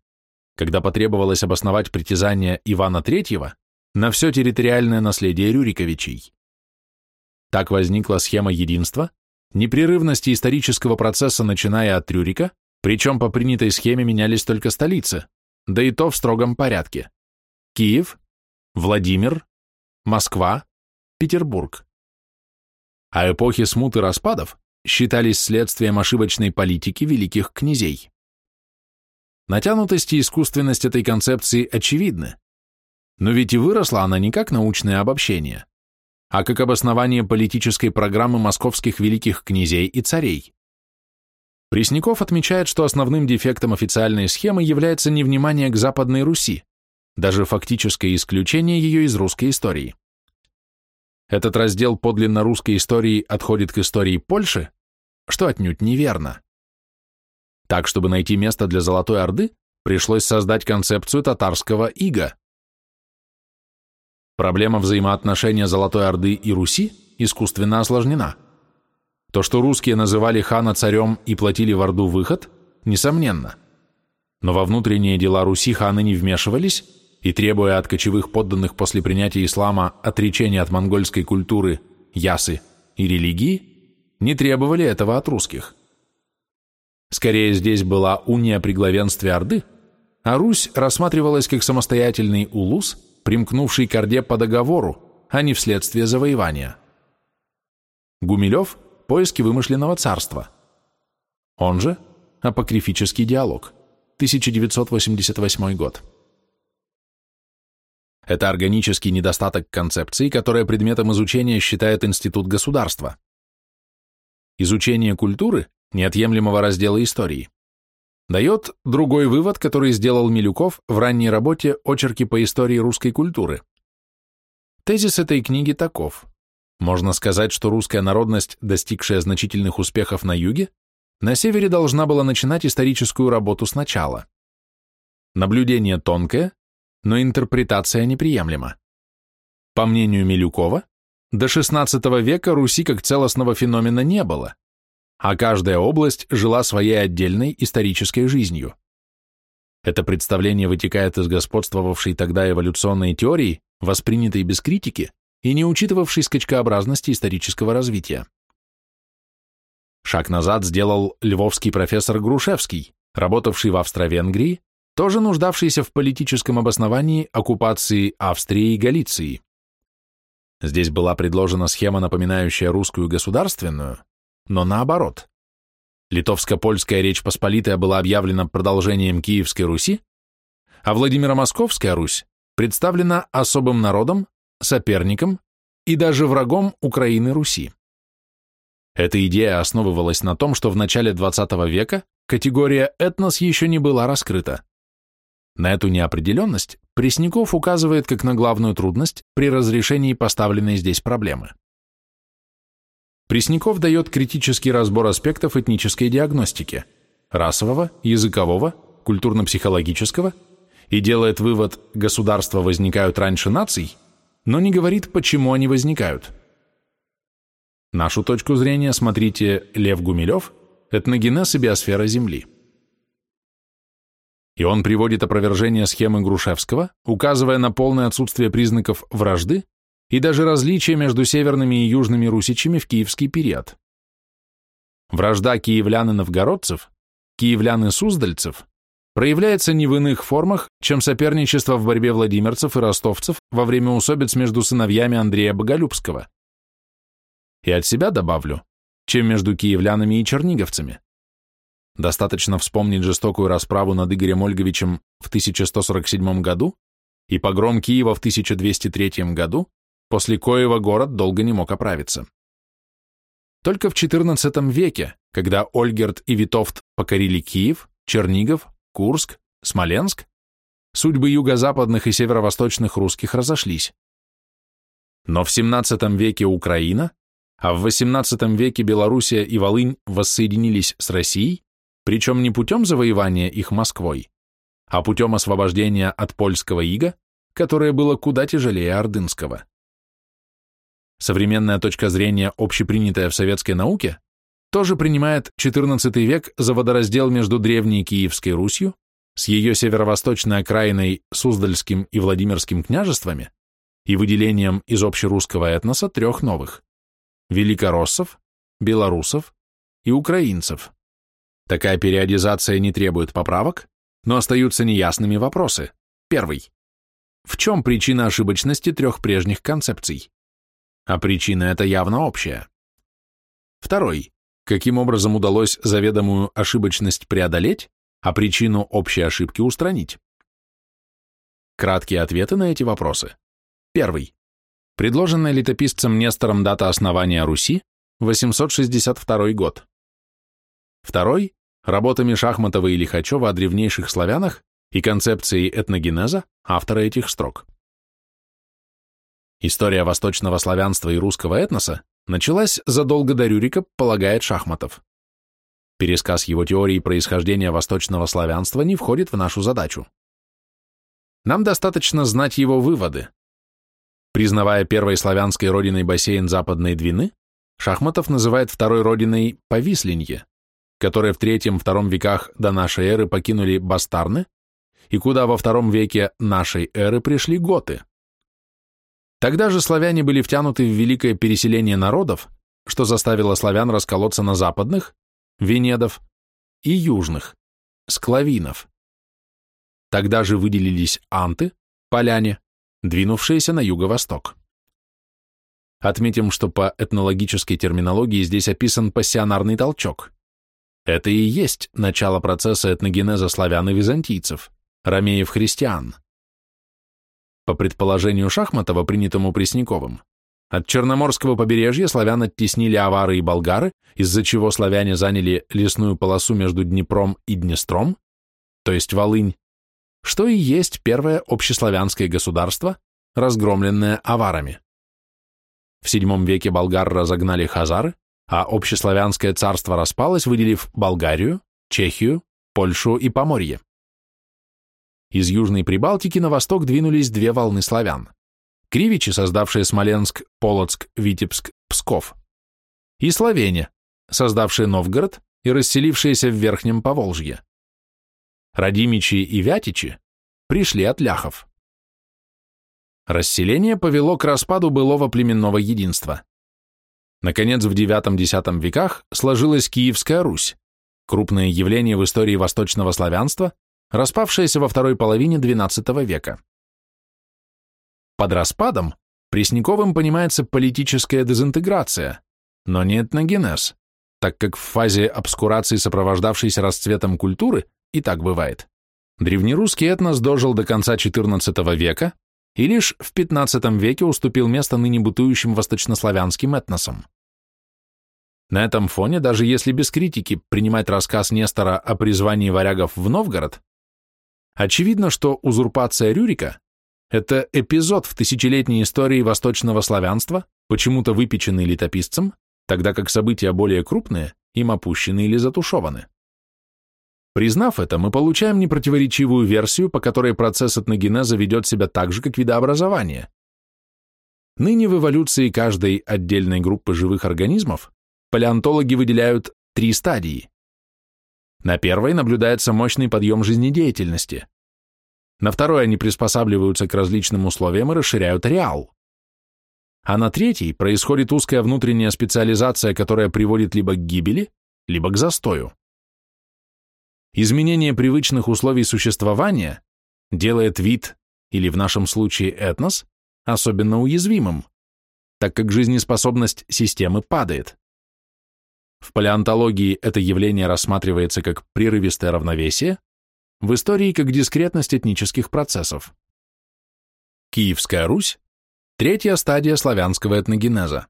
[SPEAKER 1] когда потребовалось обосновать притязания Ивана III на все территориальное наследие Рюриковичей. Так возникла схема единства, непрерывности исторического процесса, начиная от Рюрика, причем по принятой схеме менялись только столицы, да и то в строгом порядке. Киев, Владимир, Москва, Петербург. А эпохи смут и распадов считались следствием ошибочной политики великих князей. Натянутость и искусственность этой концепции очевидны, но ведь и выросла она не как научное обобщение, а как обоснование политической программы московских великих князей и царей. Пресняков отмечает, что основным дефектом официальной схемы является невнимание к Западной Руси, даже фактическое исключение ее из русской истории. Этот раздел подлинно русской истории отходит к истории Польши, что отнюдь неверно. Так, чтобы найти место для Золотой Орды, пришлось создать концепцию татарского ига. Проблема взаимоотношения Золотой Орды и Руси искусственно осложнена. То, что русские называли хана царем и платили в Орду выход, несомненно. Но во внутренние дела Руси ханы не вмешивались, и требуя от кочевых подданных после принятия ислама отречения от монгольской культуры, ясы и религии, не требовали этого от русских. Скорее, здесь была уния при главенстве Орды, а Русь рассматривалась как самостоятельный улус, примкнувший к Орде по договору, а не вследствие завоевания. Гумилев – поиски вымышленного царства. Он же – апокрифический диалог, 1988 год. Это органический недостаток концепции, которая предметом изучения считает Институт государства. Изучение культуры – неотъемлемого раздела истории дает другой вывод, который сделал Милюков в ранней работе «Очерки по истории русской культуры». Тезис этой книги таков. Можно сказать, что русская народность, достигшая значительных успехов на юге, на севере должна была начинать историческую работу сначала. Наблюдение тонкое, но интерпретация неприемлема. По мнению Милюкова, до XVI века Руси как целостного феномена не было, а каждая область жила своей отдельной исторической жизнью. Это представление вытекает из господствовавшей тогда эволюционной теории, воспринятой без критики и не учитывавшей скачкообразности исторического развития. Шаг назад сделал львовский профессор Грушевский, работавший в Австро-Венгрии, тоже нуждавшийся в политическом обосновании оккупации Австрии и Галиции. Здесь была предложена схема, напоминающая русскую государственную, но наоборот. Литовско-польская Речь Посполитая была объявлена продолжением Киевской Руси, а Владимиро-Московская Русь представлена особым народом, соперником и даже врагом Украины Руси. Эта идея основывалась на том, что в начале XX века категория «этнос» еще не была раскрыта. На эту неопределенность Пресняков указывает как на главную трудность при разрешении поставленной здесь проблемы. Пресняков дает критический разбор аспектов этнической диагностики – расового, языкового, культурно-психологического и делает вывод «государства возникают раньше наций», но не говорит, почему они возникают. Нашу точку зрения смотрите Лев Гумилев «Этногенез и биосфера Земли». И он приводит опровержение схемы Грушевского, указывая на полное отсутствие признаков вражды и даже различия между северными и южными русичами в киевский период. Вражда киевлян и новгородцев, киевлян и суздальцев проявляется не в иных формах, чем соперничество в борьбе владимирцев и ростовцев во время усобиц между сыновьями Андрея Боголюбского. И от себя добавлю, чем между киевлянами и черниговцами. Достаточно вспомнить жестокую расправу над Игорем Ольговичем в 1147 году и погром Киева в 1203 году, после коего город долго не мог оправиться. Только в XIV веке, когда Ольгерт и Витовт покорили Киев, Чернигов, Курск, Смоленск, судьбы юго-западных и северо-восточных русских разошлись. Но в XVII веке Украина, а в XVIII веке Белоруссия и Волынь воссоединились с Россией, причем не путем завоевания их Москвой, а путем освобождения от польского ига, которое было куда тяжелее ордынского. Современная точка зрения, общепринятая в советской науке, тоже принимает XIV век за водораздел между древней Киевской Русью с ее северо-восточной окраиной Суздальским и Владимирским княжествами и выделением из общерусского этноса трех новых – великороссов, белорусов и украинцев. Такая периодизация не требует поправок, но остаются неясными вопросы. Первый. В чем причина ошибочности трех прежних концепций? а причина эта явно общая. Второй. Каким образом удалось заведомую ошибочность преодолеть, а причину общей ошибки устранить? Краткие ответы на эти вопросы. Первый. Предложенная летописцем Нестором дата основания Руси – 862 год. Второй – работами Шахматова и Лихачева о древнейших славянах и концепцией этногенеза автора этих строк. История восточного славянства и русского этноса началась задолго до Рюрика, полагает Шахматов. Пересказ его теории происхождения восточного славянства не входит в нашу задачу. Нам достаточно знать его выводы. Признавая первой славянской родиной бассейн Западной Двины, Шахматов называет второй родиной Повисленье, которые в третьем-втором веках до нашей эры покинули Бастарны и куда во втором веке нашей эры пришли готы. Тогда же славяне были втянуты в великое переселение народов, что заставило славян расколоться на западных, венедов, и южных, склавинов. Тогда же выделились анты, поляне, двинувшиеся на юго-восток. Отметим, что по этнологической терминологии здесь описан пассионарный толчок. Это и есть начало процесса этногенеза славян и византийцев, ромеев-христиан. По предположению Шахматова, принятому Пресняковым, от Черноморского побережья славян оттеснили авары и болгары, из-за чего славяне заняли лесную полосу между Днепром и Днестром, то есть Волынь, что и есть первое общеславянское государство, разгромленное аварами. В VII веке болгар разогнали хазары, а общеславянское царство распалось, выделив Болгарию, Чехию, Польшу и Поморье. Из Южной Прибалтики на восток двинулись две волны славян. Кривичи, создавшие Смоленск, Полоцк, Витебск, Псков, и Словения, создавшие Новгород и расселившиеся в Верхнем Поволжье. Радимичи и Вятичи пришли от ляхов. Расселение повело к распаду былого племенного единства. Наконец, в IX-X веках сложилась Киевская Русь, крупное явление в истории восточного славянства, распавшееся во второй половине XII века. Под распадом Пресняковым понимается политическая дезинтеграция, но не этногенез, так как в фазе обскурации, сопровождавшейся расцветом культуры, и так бывает. Древнерусский этнос дожил до конца XIV века и лишь в XV веке уступил место ныне бытующим восточнославянским этносам. На этом фоне, даже если без критики принимать рассказ Нестора о призвании варягов в Новгород, очевидно, что узурпация Рюрика – это эпизод в тысячелетней истории восточного славянства, почему-то выпеченный летописцем, тогда как события более крупные им опущены или затушеваны. Признав это, мы получаем непротиворечивую версию, по которой процесс этногенеза ведет себя так же, как видообразование. Ныне в эволюции каждой отдельной группы живых организмов палеонтологи выделяют три стадии. На первой наблюдается мощный подъем жизнедеятельности. На второй они приспосабливаются к различным условиям и расширяют ареал. А на третьей происходит узкая внутренняя специализация, которая приводит либо к гибели, либо к застою. Изменение привычных условий существования делает вид, или в нашем случае этнос, особенно уязвимым, так как жизнеспособность системы падает. В палеонтологии это явление рассматривается как прерывистое равновесие, в истории как дискретность этнических процессов. Киевская Русь – третья стадия славянского этногенеза.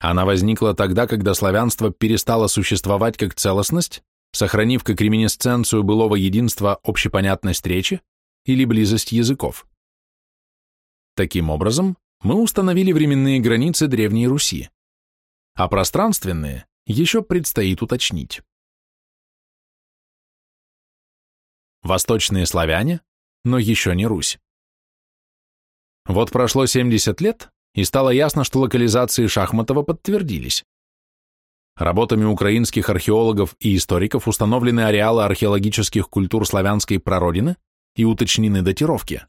[SPEAKER 1] Она возникла тогда, когда славянство перестало существовать как целостность сохранив как реминесценцию былого единства общепонятность речи или близость языков. Таким образом, мы установили временные границы Древней Руси, а пространственные еще предстоит уточнить. Восточные славяне, но еще не Русь. Вот прошло 70 лет, и стало ясно, что локализации Шахматова подтвердились. Работами украинских археологов и историков установлены ареалы археологических культур славянской прародины и уточнены датировки.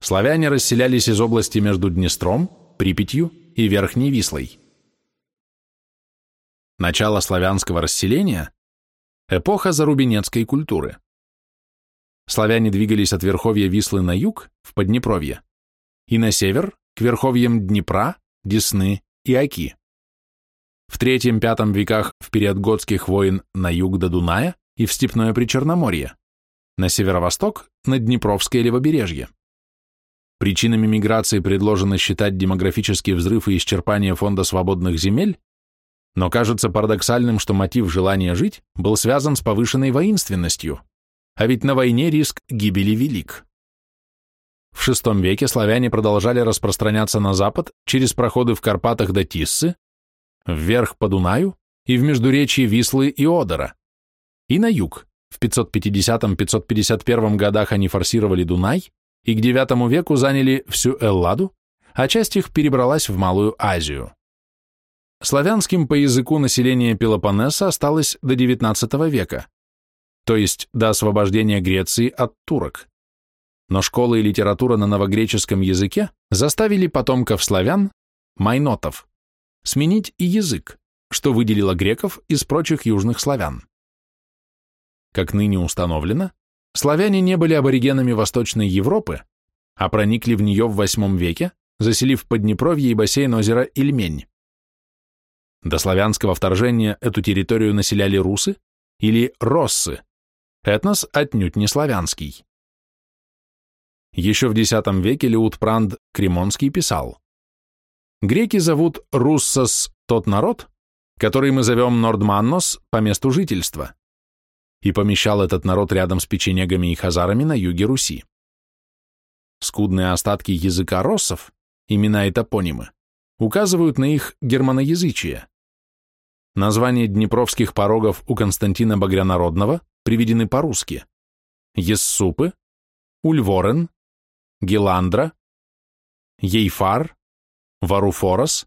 [SPEAKER 1] Славяне расселялись из области между Днестром, Припятью и Верхней Вислой. Начало славянского расселения – эпоха зарубинецкой культуры. Славяне двигались от верховья Вислы на юг, в Поднепровье, и на север, к верховьям Днепра, Десны и Оки в III-V веках в период готских войн на юг до Дуная и в степное Причерноморье, на северо-восток – на Днепровское левобережье. Причинами миграции предложено считать демографический взрыв и исчерпание фонда свободных земель, но кажется парадоксальным, что мотив желания жить был связан с повышенной воинственностью, а ведь на войне риск гибели велик. В VI веке славяне продолжали распространяться на запад через проходы в Карпатах до Тиссы, вверх по Дунаю и в междуречье Вислы и Одера, и на юг. В 550-551 годах они форсировали Дунай и к IX веку заняли всю Элладу, а часть их перебралась в Малую Азию. Славянским по языку население Пелопоннеса осталось до XIX века, то есть до освобождения Греции от турок. Но школа и литература на новогреческом языке заставили потомков славян, майнотов, сменить и язык, что выделило греков из прочих южных славян. Как ныне установлено, славяне не были аборигенами Восточной Европы, а проникли в нее в VIII веке, заселив Поднепровье и бассейн озера Ильмень. До славянского вторжения эту территорию населяли русы или россы, этнос отнюдь не славянский. Еще в X веке Леутпранд Кремонский писал «Греки зовут руссос тот народ, который мы зовем Нордманнос по месту жительства, и помещал этот народ рядом с печенегами и хазарами на юге Руси. Скудные остатки языка россов, имена и топонимы, указывают на их германоязычие. Названия днепровских порогов у Константина Багрянародного приведены по-русски. Ессупы, Ульворен, Геландра, Ейфар, Варуфорос,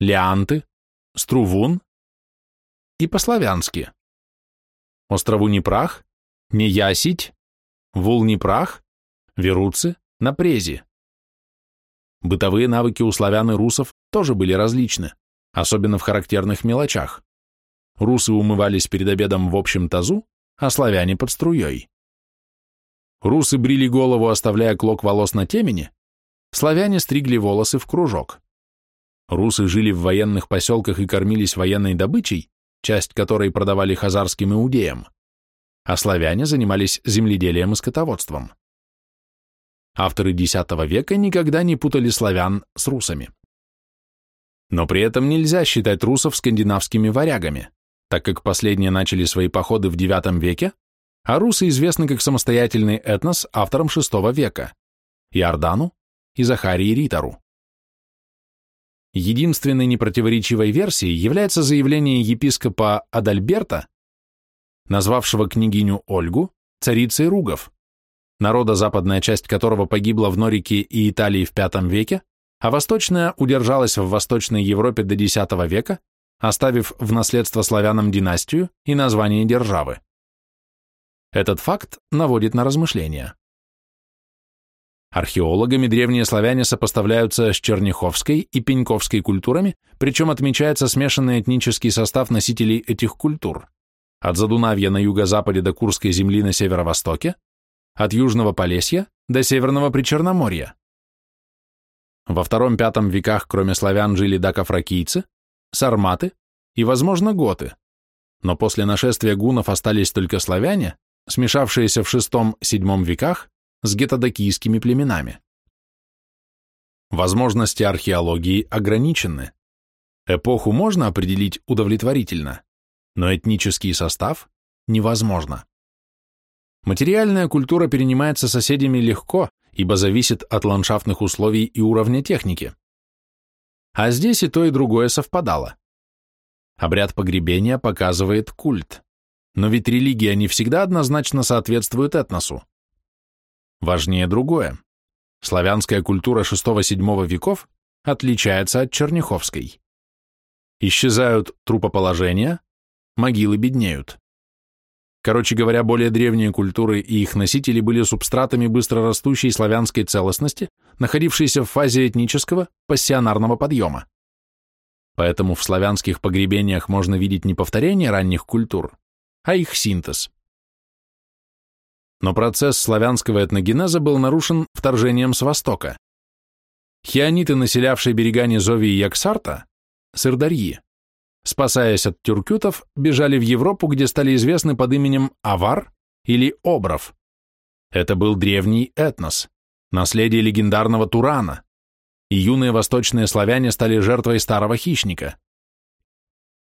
[SPEAKER 1] Леанты, Струвун и по-славянски. Острову Непрах, Неясить, Вул Непрах, Веруцы, Напрези. Бытовые навыки у славян и русов тоже были различны, особенно в характерных мелочах. Русы умывались перед обедом в общем тазу, а славяне под струей. Русы брили голову, оставляя клок волос на темени, славяне стригли волосы в кружок. Русы жили в военных поселках и кормились военной добычей, часть которой продавали хазарским иудеям, а славяне занимались земледелием и скотоводством. Авторы X века никогда не путали славян с русами. Но при этом нельзя считать русов скандинавскими варягами, так как последние начали свои походы в IX веке, а русы известны как самостоятельный этнос автором VI века – Иордану и Захарии Ритару. Единственной непротиворечивой версией является заявление епископа Адальберта, назвавшего княгиню Ольгу царицей Ругов, народа западная часть которого погибла в Норике и Италии в V веке, а восточная удержалась в Восточной Европе до X века, оставив в наследство славянам династию и название державы. Этот факт наводит на размышления. Археологами древние славяне сопоставляются с черняховской и пеньковской культурами, причем отмечается смешанный этнический состав носителей этих культур. От Задунавья на юго-западе до Курской земли на северо-востоке, от Южного Полесья до Северного Причерноморья. Во втором-пятом веках кроме славян жили дакофракийцы, сарматы и, возможно, готы, но после нашествия гунов остались только славяне, смешавшиеся в VI-VII веках с гетодокийскими племенами. Возможности археологии ограничены. Эпоху можно определить удовлетворительно, но этнический состав невозможно. Материальная культура перенимается соседями легко, ибо зависит от ландшафтных условий и уровня техники. А здесь и то, и другое совпадало. Обряд погребения показывает культ, но ведь религия не всегда однозначно соответствует этносу. Важнее другое. Славянская культура VI-VII веков отличается от черняховской. Исчезают трупоположения, могилы беднеют. Короче говоря, более древние культуры и их носители были субстратами быстрорастущей славянской целостности, находившейся в фазе этнического, пассионарного подъема. Поэтому в славянских погребениях можно видеть не повторение ранних культур, а их синтез но процесс славянского этногенеза был нарушен вторжением с востока. Хиониты, населявшие берега Низови и Яксарта, сырдарьи, спасаясь от тюркютов, бежали в Европу, где стали известны под именем Авар или Обров. Это был древний этнос, наследие легендарного Турана, и юные восточные славяне стали жертвой старого хищника.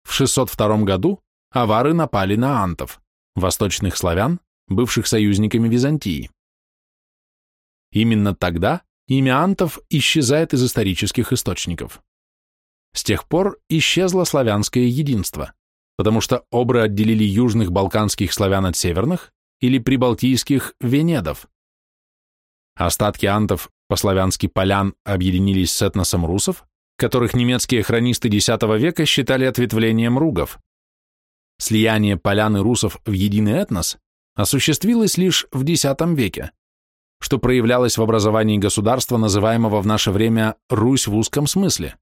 [SPEAKER 1] В 602 году авары напали на антов, восточных славян, бывших союзниками Византии. Именно тогда имя антов исчезает из исторических источников. С тех пор исчезло славянское единство, потому что обры отделили южных балканских славян от северных или прибалтийских венедов. Остатки антов, по-славянски полян, объединились с этносом русов, которых немецкие хронисты X века считали ответвлением ругов. Слияние полян и русов в единый этнос осуществилось лишь в X веке, что проявлялось в образовании государства, называемого в наше время Русь в узком смысле,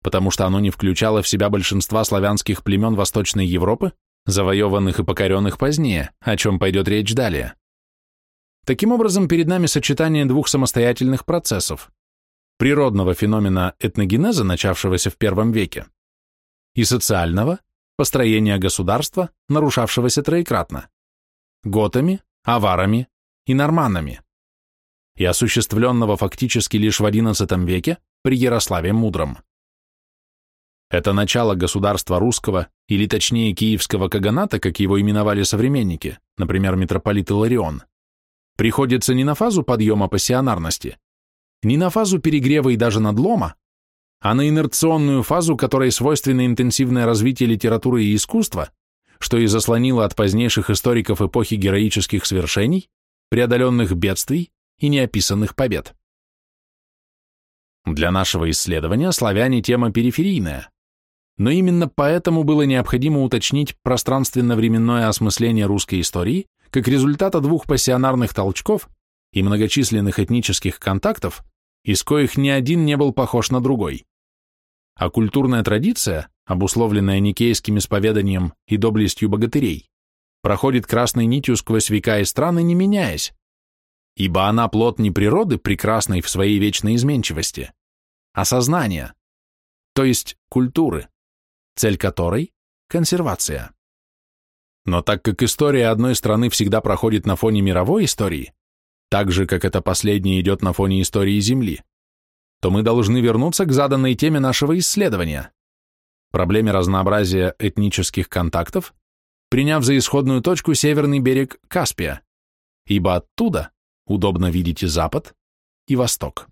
[SPEAKER 1] потому что оно не включало в себя большинства славянских племен Восточной Европы, завоеванных и покоренных позднее, о чем пойдет речь далее. Таким образом, перед нами сочетание двух самостоятельных процессов – природного феномена этногенеза, начавшегося в первом веке, и социального – построения государства, нарушавшегося троекратно – готами, аварами и норманами, и осуществленного фактически лишь в XI веке при Ярославе Мудром. Это начало государства русского, или точнее киевского каганата, как его именовали современники, например, митрополит Иларион, приходится не на фазу подъема пассионарности, не на фазу перегрева и даже надлома, а на инерционную фазу, которой свойственно интенсивное развитие литературы и искусства, что и заслонило от позднейших историков эпохи героических свершений, преодоленных бедствий и неописанных побед. Для нашего исследования славяне тема периферийная, но именно поэтому было необходимо уточнить пространственно-временное осмысление русской истории как результата двух пассионарных толчков и многочисленных этнических контактов, из коих ни один не был похож на другой. А культурная традиция, обусловленная никейским исповеданием и доблестью богатырей, проходит красной нитью сквозь века и страны, не меняясь, ибо она плод не природы, прекрасной в своей вечной изменчивости, а сознания, то есть культуры, цель которой – консервация. Но так как история одной страны всегда проходит на фоне мировой истории, так же, как это последнее идет на фоне истории Земли, то мы должны вернуться к заданной теме нашего исследования – проблеме разнообразия этнических контактов, приняв за исходную точку северный берег Каспия, ибо оттуда удобно видеть и Запад, и Восток.